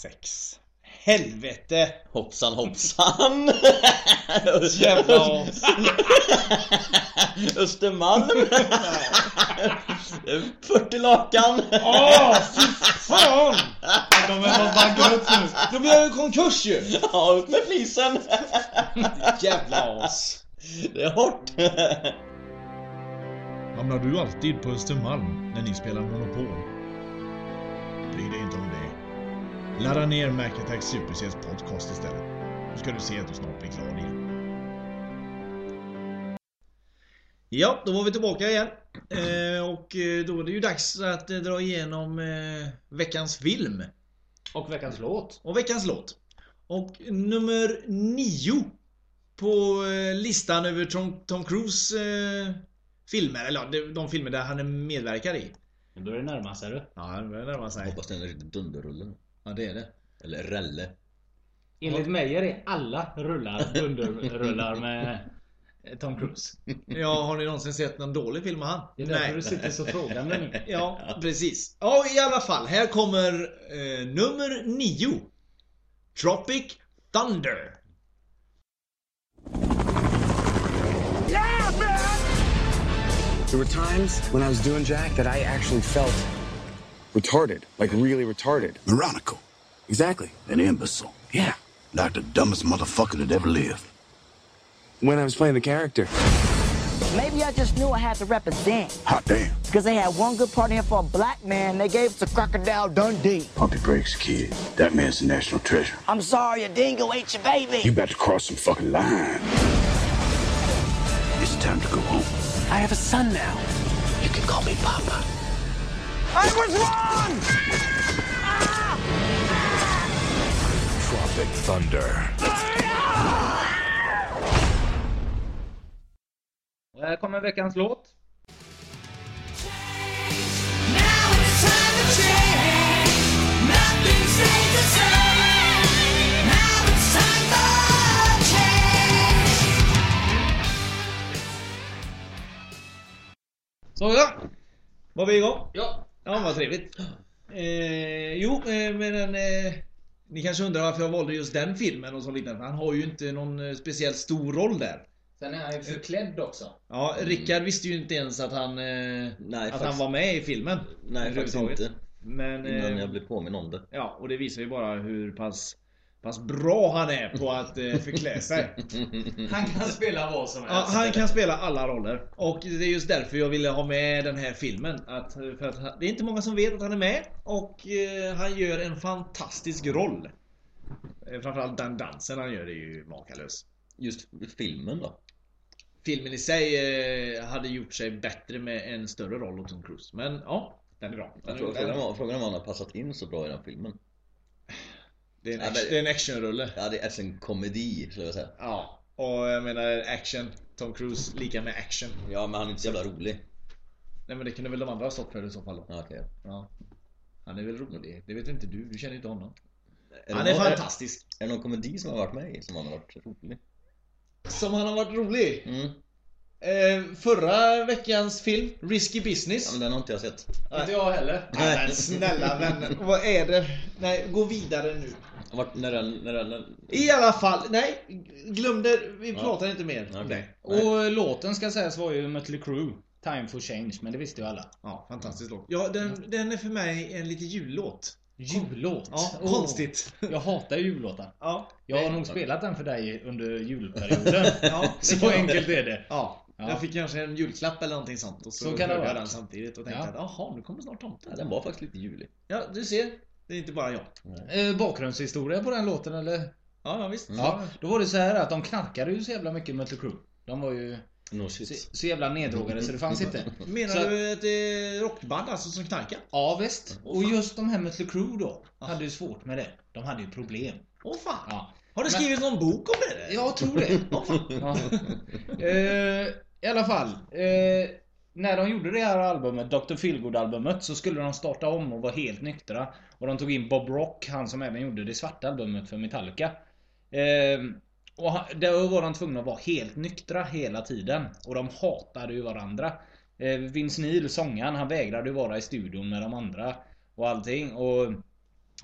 Sex. Helvete! Hoppsan hoppsan! Jävla as. Östermalm! 40 lakan! Åh, fy fan! De är bankrutt nu. Då blir konkurs ju! Ja, upp med flisen! Jävla as. Det är hårt! Hamnar du alltid på Östermalm när ni spelar Monopol? Bry dig inte om. Ladda ner Mac Attack podcast istället. Så ska du se att du snart blir glad igen. Ja, då var vi tillbaka igen. Eh, och eh, då är det ju dags att eh, dra igenom eh, veckans film. Och veckans låt. Och veckans låt. Och nummer nio på eh, listan över Tom, Tom Cruise eh, filmer, eller de, de filmer där han medverkar i. Nu börjar det närma sig du. Ja, det börjar närma sig. Hoppas det är en riktig dunderrulle. Ja, det är det. Eller rälle. Enligt mig är alla rullar dunderrullar med Tom Cruise. Ja, har ni någonsin sett någon dålig film med han? Det är därför du sitter så frågande nu. Ja, precis. Ja, i alla fall. Här kommer eh, nummer nio. Tropic Thunder. There were times when I was doing Jack that I actually felt retarded, like really retarded. Moronico. Exactly. An imbecile. Yeah. Like the dumbest motherfucker that ever lived. When I was playing the character. Maybe I just knew I had to represent. Hot damn. Because they had one good part in here for a black man, they gave it to Crocodile Dundee. Pumpy breaks, kid. That man's a national treasure. I'm sorry a dingo ate your baby. You about to cross some fucking line. It's time to go home. I have a son now. You can call me Papa. I was wrong! Tropic Thunder. Och här kommer veckans låt. Så ja. Var vi igång? Ja. Ja, vad trevligt. Eh, jo, eh, men den, eh, ni kanske undrar varför jag valde just den filmen och så liknande. Han har ju inte någon eh, speciellt stor roll där. Sen är han ju förklädd också. Ja, Rickard visste ju inte ens att han, eh, Nej, att han var med i filmen. Nej, faktiskt inte. Men, Innan eh, jag blev påminn om det. ja, och det visar ju bara hur pass, pass bra han är på att eh, förklä sig. Han kan spela vad som Ja, han kan spela alla roller. Och det är just därför jag ville ha med den här filmen. Att, för att det är inte många som vet att han är med. Och eh, han gör en fantastisk roll. Eh, Framförallt den dansen han gör är ju makalös. Just filmen då? Filmen i sig eh, hade gjort sig bättre med en större roll åt Tom Cruise. Men ja, den är bra. Den är, frågan, var, frågan är om han har passat in så bra i den filmen. Det, är en Ja, action, men- det är en actionrulle. Ja, det är en komedi skulle jag säga. Ja. Och jag menar action. Tom Cruise lika med action. Ja, men han är inte så jävla rolig. Nej men det kunde väl de andra ha stått för i så fall då. Ja, okej. Ja. Han är väl rolig. Det vet inte du. Du känner inte honom. Är Han är någon- fantastisk. Är det någon komedi som har varit med i som han har varit rolig? Som han har varit rolig. Mm. Eh, förra veckans film, Risky Ja, Business. men den har inte jag sett. Inte jag heller. Nej, men snälla vänner. Vad är det? Nej, gå vidare nu. Vart, när den, när den, när... I alla fall, nej. Glöm det. Vi Ja. pratar inte mer om det. Och låten ska sägas var ju Mötley Crüe. Time for change, men det visste ju alla. Ja, fantastisk låt. Ja, den, den är för mig en lite jullåt. Jullåt. Ja, Åh, konstigt. Jag hatar ju jullåtar. Ja. Jag har nog spelat den för dig under julperioden. Ja, Så enkelt är det. Ja. Ja. Jag fick kanske en julklapp eller någonting sånt och så, Så kan jag den samtidigt och tänkte Ja. att jaha, nu kommer snart tomten. Ja, den var faktiskt lite julig. Ja, du ser. Det är inte bara jag. Eh, bakgrundshistoria på den låten eller? Ja, ja visst. Ja, då var det så här att de knarkade ju så jävla mycket Mötley Crüe. De var ju No så, shit. så jävla neddrogade så det fanns inte. Menar Så- du att det är rockband alltså som knarkar? Ja visst. Och just de här Mötley Crüe då, hade ju svårt med det. De hade ju problem. Åh fan. Ja. Har du Men- skrivit någon bok om det? Jag tror det. ja. eh, I alla fall. Eh, när de gjorde det här albumet, Dr. Feelgood-albumet, så skulle de starta om och vara helt nyktra. Och de tog in Bob Rock, han som även gjorde det svarta albumet för Metallica. Eh, och då var de tvungna att vara helt nyktra hela tiden. Och de hatade ju varandra. Eh, Vince Neil, sångaren, han vägrade ju vara i studion med de andra. Och allting. Och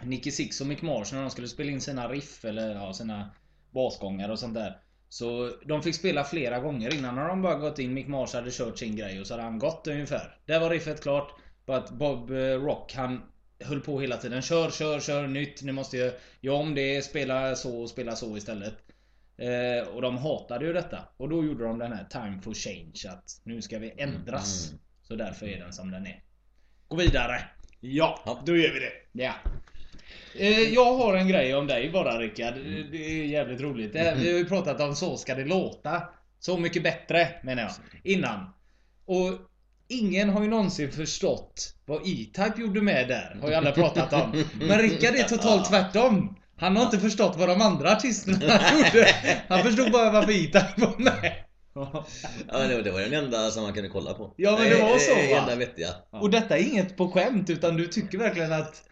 Nicky Six och Mick Mars när de skulle spela in sina riff eller ja, sina basgångar och sånt där. Så de fick spela flera gånger innan har de bara gått in. Mick Mars hade kört sin grej och så hade han gått ungefär. Där var riffet klart. But Bob eh, Rock han höll på hela tiden. Kör, kör, kör nytt. Ni måste ju göra om det. Spela så och spela så istället. Eh, och de hatade ju detta. Och då gjorde de den här Time for Change. Att nu ska vi ändras. Mm. Så därför är den som den är. Gå vidare. Ja, då gör vi det. Ja. Eh, jag har en grej om dig bara Rickard. Det- är jävligt roligt. Vi har ju pratat om Så ska det låta. Så mycket bättre menar jag. Innan. Och ingen har ju någonsin förstått vad E-Type gjorde med där. Har ju alla pratat om. Men Rickard är totalt tvärtom. Han har inte förstått vad de andra artisterna gjorde. Han förstod bara varför E-Type var med. Ja, det, var- det var den enda som man kunde kolla på. Ja, men det var så, Det va? enda vettiga. Och detta är inget på skämt utan du tycker verkligen att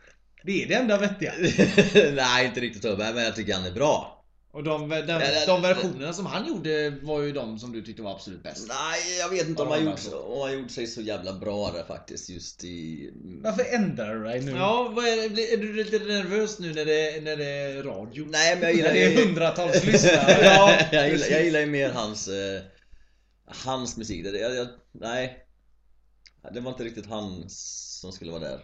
det är det enda vettiga. Nej, inte riktigt så. Men jag tycker han är bra. Och de, de, de versionerna som han gjorde var ju de som du tyckte var absolut bäst. Nej, jag vet inte om han, gjort, om han gjort sig så jävla bra där faktiskt. Just i... Varför ändrar du dig nu? Ja, är, är du lite nervös nu när det, när det är radio? Nej, men jag gillar... Det är hundratals lyssnare. Ja, jag, gillar, jag gillar ju mer hans... Eh, hans musik. Det, jag, jag, nej. Det var inte riktigt han som skulle vara där.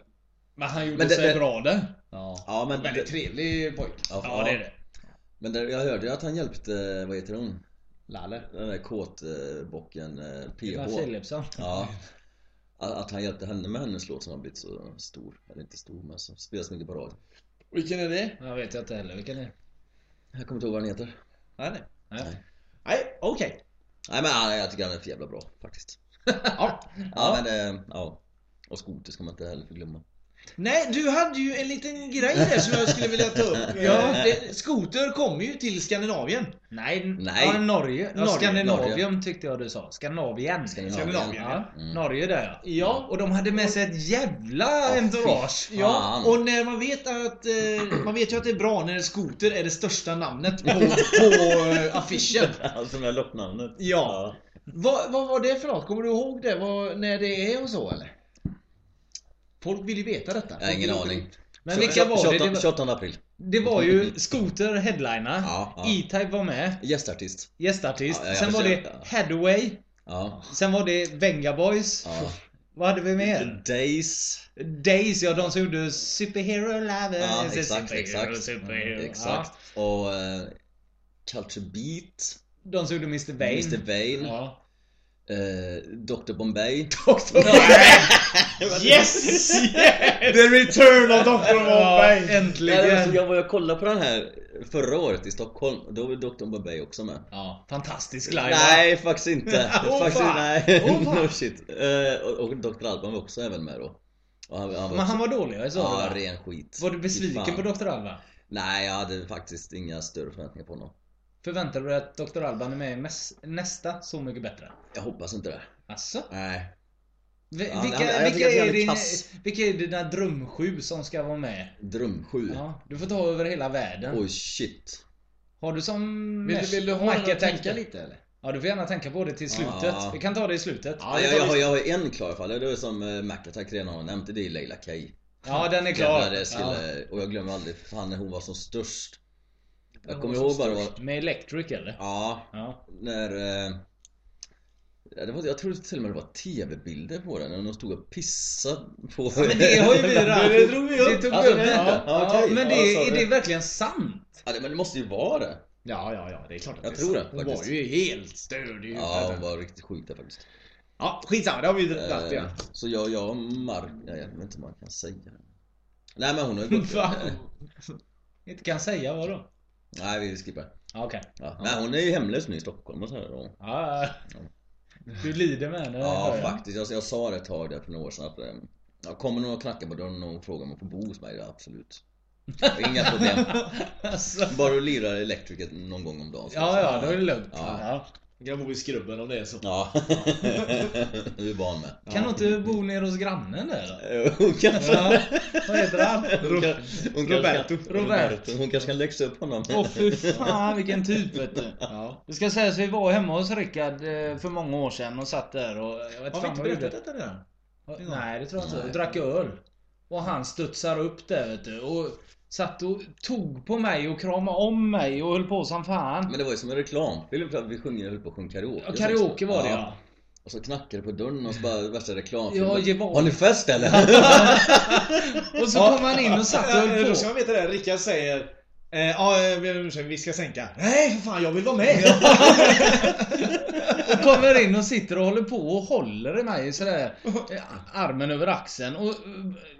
Men han gjorde Men det- sig det- bra där. Ja. Ja, men... Väldigt det- trevlig pojk. Ja, det är det. Men det, jag hörde ju att han hjälpte, vad heter hon? Lalle. Den där kåtbocken eh, Eva PH. Philipsson. Ja. Att han hjälpte henne med hennes låt som har blivit så stor. Eller inte stor men som spelas mycket på radio. Vilken är det? Jag vet inte heller vilken det är. Jag kommer inte ihåg vad den heter. Nej, nej. Nej. Nej, okej. Nej men jag tycker han är för jävla bra faktiskt. Ja. Ja, men eh, ja. Och skoter ska man inte heller förglömma. Nej, du hade ju en liten grej där som jag skulle vilja ta upp. Ja, det, skoter kommer ju till Skandinavien. Nej, Nej. Ja, Norge. Ja, Norge, Skandinavium tyckte jag du sa. Skandinavien. Skandinavien. Ja. Mm. Norge där ja. Ja. Och de hade med sig ett jävla Ja, entourage. Ja, och när man vet att eh, man vet ju att det är bra när skoter är det största namnet på, på eh, affischen. Alltså där loppnamnet. Ja. Vad, vad var det för något? Kommer du ihåg det? Vad, när det är och så eller? Folk vill ju veta detta. Jag har ingen aning. Men vilka var det? 28, Det var, 28 april. det var ju Scooter headliner. Ja, ja. E-Type var med. Gästartist. Gästartist. Ja, Sen var det. Hathaway. Sen var det Venga Boys. Vad hade vi mer? Days. Days, ja de som gjorde Superhero Lover. Ja, exakt, superhero, exakt. Superhero. Exakt. Och eh, Culture Beat. De som gjorde Mr. Vain. Mr. Ja. Eh, Dr Bombay. Yes! The return of Dr. Bombay! Nej, Äntligen! alltså, jag var och kollade på den här förra året i Stockholm. Då var Dr Bombay också med. Ja, fantastisk live. Nej, faktiskt inte. Åh, faktiskt, nej. Fan. no shit. Eh, och, och Dr Alban var också även med då. Han, han var Men han var dålig, jag sa Ja, ren skit. Var du besviken på Dr. Alban? Nej, jag hade faktiskt inga större förväntningar på honom. Förväntar du dig att Dr. Alban är med i nästa Så Mycket Bättre? Jag hoppas inte det. Asså? Nej. Vi- Ja, vilka, han- är din, vilka är dina drömsju som ska vara med? Drömsju. Ja, du får ta över hela världen. Oj shit. Har du som Vill, du- vill du ha Macke någon att tänka lite eller? Ja, du får gärna tänka på det till slutet. Ja. Vi kan ta det i slutet. Ja, jag, jag, har, jag har en klar i alla fall. Det är som uh, Macattack redan har nämnt. Det är Leila K. Ja, den är klar. Jävlar, det skulle, Och jag glömmer aldrig fan när hon var som störst. Jag kommer ihåg bara var, Med Electric eller? Ja, Ja. när... eh, ja, det var, jag tror till och med det var tv-bilder på den när de stod och pissade på... Ja, men det har ju vi redan. Det drog vi upp. Det tog Alltså, upp. Ja, ja, Ja, okej. men det, Ja, är det verkligen sant? Ja, det- men det måste ju vara det. Ja, ja, ja. Det är klart att Jag det är tror sant. det, Hon var ju helt störd. Ja, hon var riktigt sjuk där faktiskt. Ja, skitsamma. Det har vi dragit Eh, igen. Så jag, jag och Mark... Nej, jag vet inte om man kan säga det. Nej men hon har ju gått... Inte kan säga vad då? Nej vi skippar. Okej. Ja. Men hon är ju hemlös nu i Stockholm och så här, och... Ja. Du lider med henne. Ja jag. faktiskt, jag, jag sa det ett tag där för några år sedan att eh, ja, Kommer någon och knackar på dörren och frågar om man får bo hos mig? Absolut Inga problem Alltså. Bara du lirar elektriker någon gång om dagen Ja, ja, då är det lugnt. Ja. Ja. Jag kan bo i skrubben om det är så. Ja, du är barn med Kan du inte bo nere hos grannen där då? Hon kanske... Ja. Vad heter han? Hon, kan, hon, Roberto. Kanske, Robert. Hon kanske kan läxa upp honom Åh fy fan vilken typ vet du. Ja. Det ska sägas vi var hemma hos Rickard eh, för många år sedan och satt där och jag vet Har vi inte berättat detta redan? Nej det tror jag inte. Och drack öl. Och han studsar upp där vet du. Och satt och tog på mig och kramade om mig och höll på som fan. Men det var ju som en reklamfilm för att vi sjunger, höll på att sjunga karaoke. Ja, karaoke var det ja. Och så knackade på dörren och så bara värsta reklamfilm. Ja, geval. Har ni fest eller? Och så kom han in och satt och höll Då på. ska man veta det. Rickard säger Ja, eh, vi- vi ska sänka. Nej för fan, jag vill vara med! Och kommer in och sitter och håller på och håller i mig sådär eh, Armen över axeln och eh,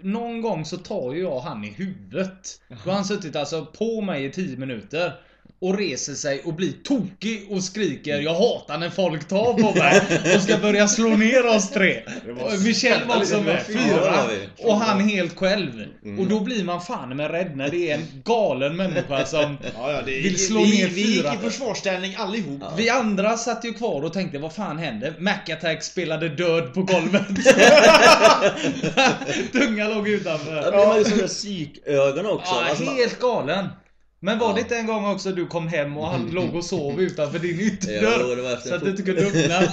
någon gång så tar ju jag han i huvudet. Då har han suttit alltså på mig i 10 minuter och reser sig och blir tokig och skriker Jag hatar när folk tar på mig och ska börja slå ner oss tre. Michel var också med, fyra vi. Och han helt själv. Och då blir man fan med rädd när det är en galen människa som Ja, ja, det, vill slå vi, ner vi gick fyra. i försvarsställning allihop. Vi andra satt ju kvar och tänkte vad fan hände? Mac-Attack spelade död på golvet. Tunga låg Ja, utanför. men det var ju sådana psykögon också. Ja, Alltså, man- helt galen. Men var det inte en gång också du kom hem och han låg och sov utanför din ytterdörr? Så att du inte kunde öppna.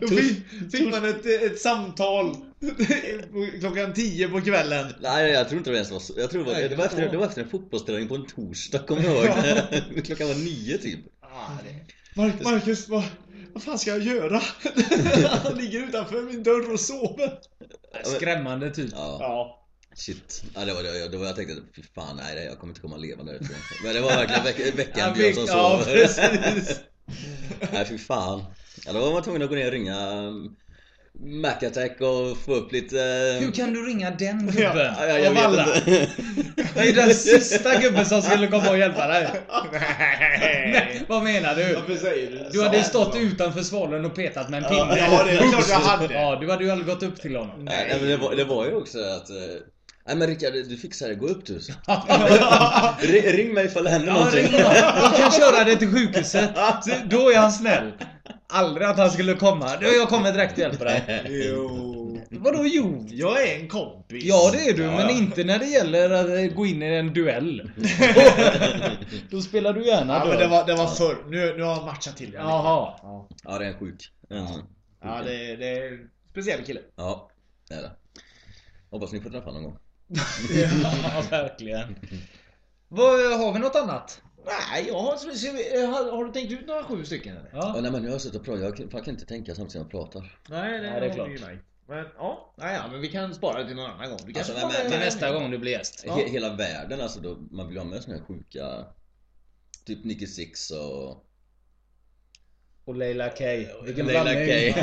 Då fick, man ett, ett samtal klockan 10 på kvällen. Nej jag tror inte det ens var så. Jag tror det var, det var, efter, det var efter en fotbollsträning på en torsdag, kommer jag ihåg. Klockan var nio typ. Mark, Marcus, vad, vad fan ska jag göra? Han ligger utanför min dörr och sover. Skrämmande typ. Ja. Shit. Ja, det var det. Då var jag tänkte, fy fan nej det- jag kommer inte komma levande därifrån. Men det var verkligen veck, veckan Ja, som ja, sov. precis. Nej fy fan. Ja, då var man tvungen att gå ner och ringa um, Mac-Attack och få upp lite... eh, Hur kan du ringa den gubben? Ja, jag, jag av alla? Det är den sista gubben som skulle komma och hjälpa dig. Nej. Nej, vad menar du? Varför säger du Du hade ju stått utanför svalen och petat med en pinne. Ja, det är klart jag hade. Ja, du hade ju aldrig gått upp till honom. Nej, nej, men det var, det var ju också att... Nej men Rickard, du fixar det. Gå upp du. ring, mig ifall det händer Ja, någonting. honom. Jag kan köra dig till sjukhuset. Då är han snäll. Aldrig att han skulle komma. Jag kommer direkt och hjälper dig. Jo. Vadå jo? Jag är en kompis. Ja det är du, Ja, men ja. inte när det gäller att eh, gå in i en duell. Då spelar du gärna Ja, men det var, det var förr. Nu, nu har jag matchat till det. Jaha. Ja det är en sjuk. Mm. Ja, det, det är en speciell kille. Ja, det är det. Hoppas ni får träffa någon gång. Ja, verkligen. Vad, har vi något annat? Nej, jag har, vi- har, har du tänkt ut några sju stycken? Eller? Ja. Ja. nej men jag har suttit och pratat. Jag kan, kan inte tänka samtidigt som jag pratar. Nej, det, Nej, det är klart. märkt. Men ja, nej, ja, men vi kan spara det till någon annan gång. Vi kanske Alltså, tar men- det- Till nästa gång du blir gäst. Ja. He, hela världen alltså, då, man vill ha med såna här sjuka... Typ Nicky Six och... Och Leila K. Vilken Leila. K.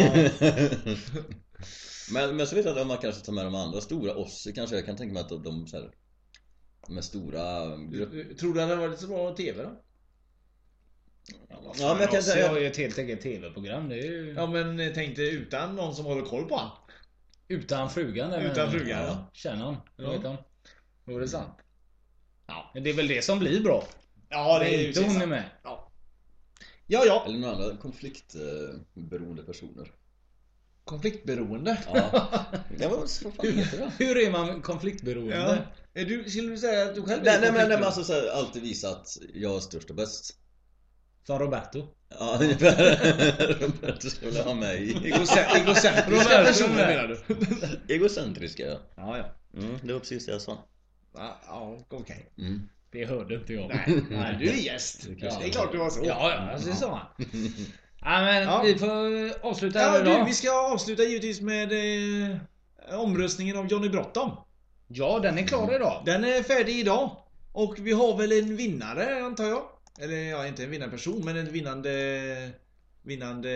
men, men så vet jag att om man kanske tar med de andra stora, Ossi kanske, jag kan tänka mig att de, de så här, de är stora. Tror du att det var lite så bra TV då? Ja men jag kan Rossi har säga... ju ett helt eget TV-program. Det är ju... Ja men eh, tänk dig utan någon som håller koll på han. Utan frugan eller? Utan frugan, ja. Känner hon? Eller Ja. vet hon? Jo, det sant. Ja. Men det är väl det som blir bra. Ja Det det är ju inte hon är med. Ja ja. Eller några andra konfliktberoende personer. Konfliktberoende. Ja. ja vad fan det? Hur är man konfliktberoende? Ja. Är du, skulle du säga att du själv Nej, är nej men, nej, men alltså så här, alltid visa att jag är störst och bäst. Som Roberto. Ja. Roberto väl ha mig. Egocent- Egocentriska Roberto personer menar du? Egocentriska ja. Ja ja. Mm, det var precis det jag sa. Ja, ja okej. Mm. Det hörde inte jag. Nej, nej, du är gäst. Det kanske är klart du var så. Ja, ja, alltså, det sa han. Ja, men Ja. vi får avsluta Ja, här du, idag. vi ska avsluta givetvis med eh, omröstningen av Johnny Bråttom. Ja, den är klar idag. Den är färdig idag. Och vi har väl en vinnare antar jag? Eller ja, inte en vinnarperson men en vinnande... Vinnande...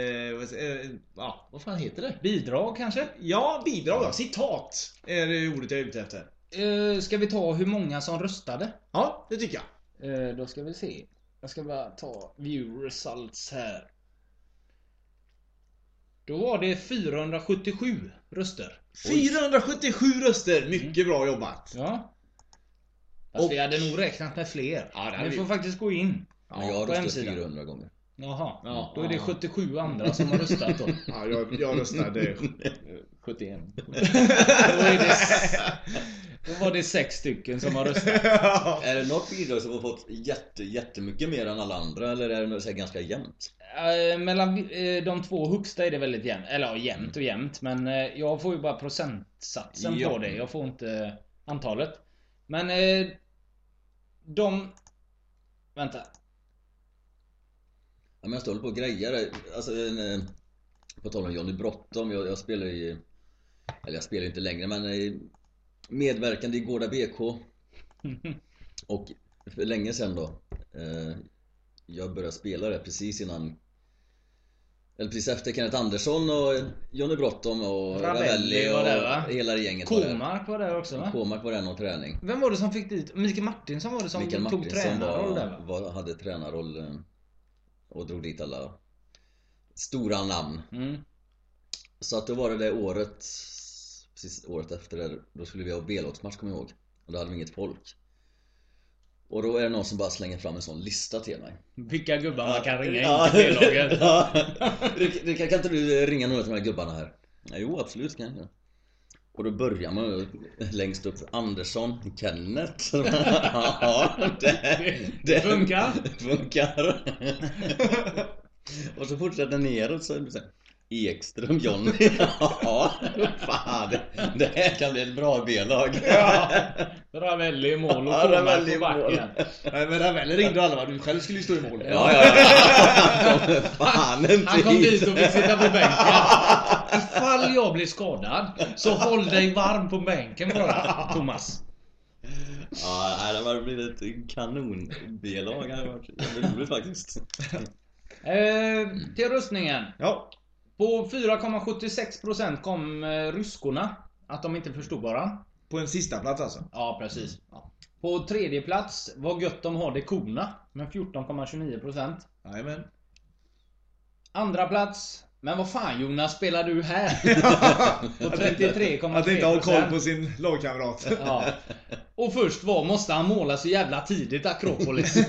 Eh, ja, vad fan heter det? Bidrag kanske? Ja, bidrag ja. Citat är det ordet jag är ute efter. Eh, ska vi ta hur många som röstade? Ja, det tycker jag. Eh, då ska vi se. Jag ska bara ta view results här. Då var det 477 röster. 477 röster! Mycket bra jobbat. Ja. Fast Och- vi hade nog räknat med fler. Ja, det vi. får faktiskt gå in. Men jag har röstat hemsidan. 400 gånger. Jaha. Ja, då är det ja. 77 andra som har röstat då. Ja, jag, jag röstade 71. Då är det... Då var det sex stycken som har röstat. Är det något bidrag som har fått jätte, jättemycket mer än alla andra eller är det så ganska jämnt? Eh, Mellan eh, de två högsta är det väldigt jämnt. Eller ja, jämnt och jämnt. Men eh, jag får ju bara procentsatsen Ja. på det. Jag får inte antalet. Men de... Vänta. Ja, men jag står på och grejer. Alltså, en, på tal om Johnny Bråttom. Jag, jag spelar i... Eller jag spelar ju inte längre men medverkande i Gårda BK. Och för länge sedan då. Jag började spela det precis innan eller precis efter Kenneth Andersson och Johnny Bråttom och Ravelli Ravelli var och där, va? hela gänget. Komark var där också va? Kåmark var där någon träning. Vem var det som fick dit? Mikael Martinsson var det som Mikael tog Martinsson tränarroll där va? var, hade tränarroll eh, och drog dit alla stora namn. Mm. Så att då var det det året, precis året efter det, då skulle vi ha B-lagsmatch kommer jag ihåg. Och då hade vi inget folk. Och då är det någon som bara slänger fram en sån lista till mig. Vilka gubbar man kan ringa in till B-laget. ja. Kan inte du ringa några av de här gubbarna här? Jo, absolut kan jag. Och då börjar man längst upp. Andersson, Kenneth. ja, det, det Funkar. funkar. Och så fortsätter neråt så är det så här, Ekström, Johnny. ja, fan. Det, här kan bli ett bra B-lag. Ja. Ravelli i mål och Ravelli i på backen. Nej, men Ravelli ringde alla? Du själv skulle ju stå i mål. Ja, ja, ja. Han kommer fan inte Han kom dit och fick sitta på bänken. Ifall jag blir skadad, så håll dig varm på bänken bara, Thomas. Ja, det har blivit ett kanon B-lag. Det har varit roligt faktiskt. Eh, till röstningen. Ja. På 4,76% kom eh, ryskorna. Att de inte förstod varandra. På en sista plats alltså. Ja, precis. Ja. På tredje plats, vad gött de har det korna. Med 14,29%. Jajamän. Andra plats. Men vad fan Jonas, spelar du här? på 33,3%. Att inte ha koll på sin lagkamrat. Ja. Och först var, måste han måla så jävla tidigt Akropolis?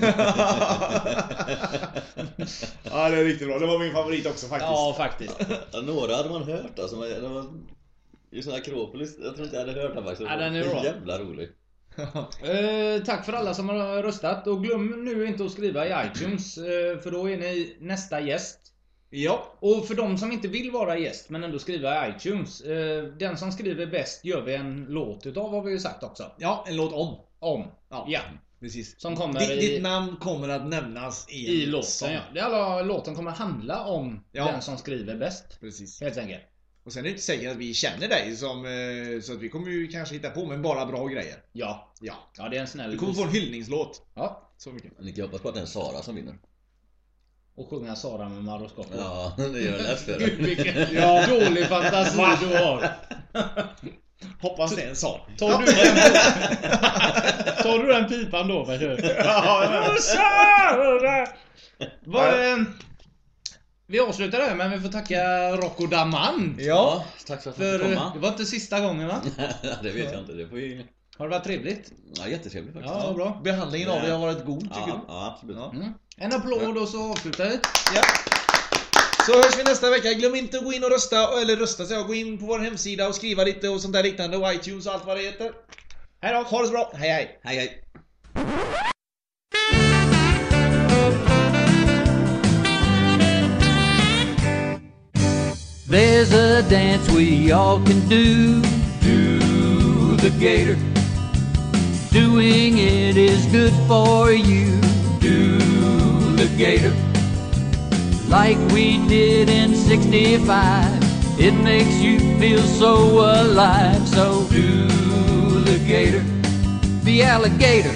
ja, det är riktigt bra. Det var min favorit också faktiskt. ja, faktiskt. Ja, några hade man hört alltså. var, just Akropolis, jag tror inte jag hade hört den faktiskt. Ja, den är bra. Jävla rolig. Eh, tack för alla som har röstat och glöm nu inte att skriva i iTunes eh, för då är ni nästa gäst. Ja. Och för de som inte vill vara gäst men ändå skriva i iTunes. Eh, den som skriver bäst gör vi en låt utav har vi ju sagt också. Ja, en låt om. Om. Ja. Ja. Precis. Som kommer Ditt, i, ditt namn kommer att nämnas i, i låten sång. ja. Alla låten kommer handla om Ja. den som skriver bäst. Precis. Helt enkelt. Och sen är det inte säkert att vi känner dig som, eh, så att vi kommer ju kanske hitta på men bara bra grejer. Ja. Ja. Ja, det är en snäll Du kommer få en hyllningslåt. Ja. Så mycket. Ni kan hoppas på att det är en Sara som vinner. Och sjunga Sara med Mauro Scocco. Ja, det gör det lätt för Gud vilken Ja. dålig fantasi du har. Hoppas det är en sån. Tar du den, tar du den pipan då? Du? Vad, eh, vi avslutar här men vi får tacka Rocco Daman. Ja. Tack för att jag fick det komma. var inte sista gången va? det vet jag inte. Det får ju... Har det varit trevligt? Ja, jättetrevligt faktiskt. Ja, bra. Behandlingen av dig har varit god tycker Ja, ja absolut. Ja. Mm. En applåd och så avslutar vi. Ja. Så hörs vi nästa vecka. Glöm inte att gå in och rösta, eller rösta så jag gå in på vår hemsida och skriva lite och sånt där liknande och iTunes och allt vad det heter. Hej då! Ha det så bra. Hej hej. Hej hej. There's a dance we all can do. Do the gator. Doing it is good for you. Like we did in 65. It makes you feel so alive. So do the gator. The alligator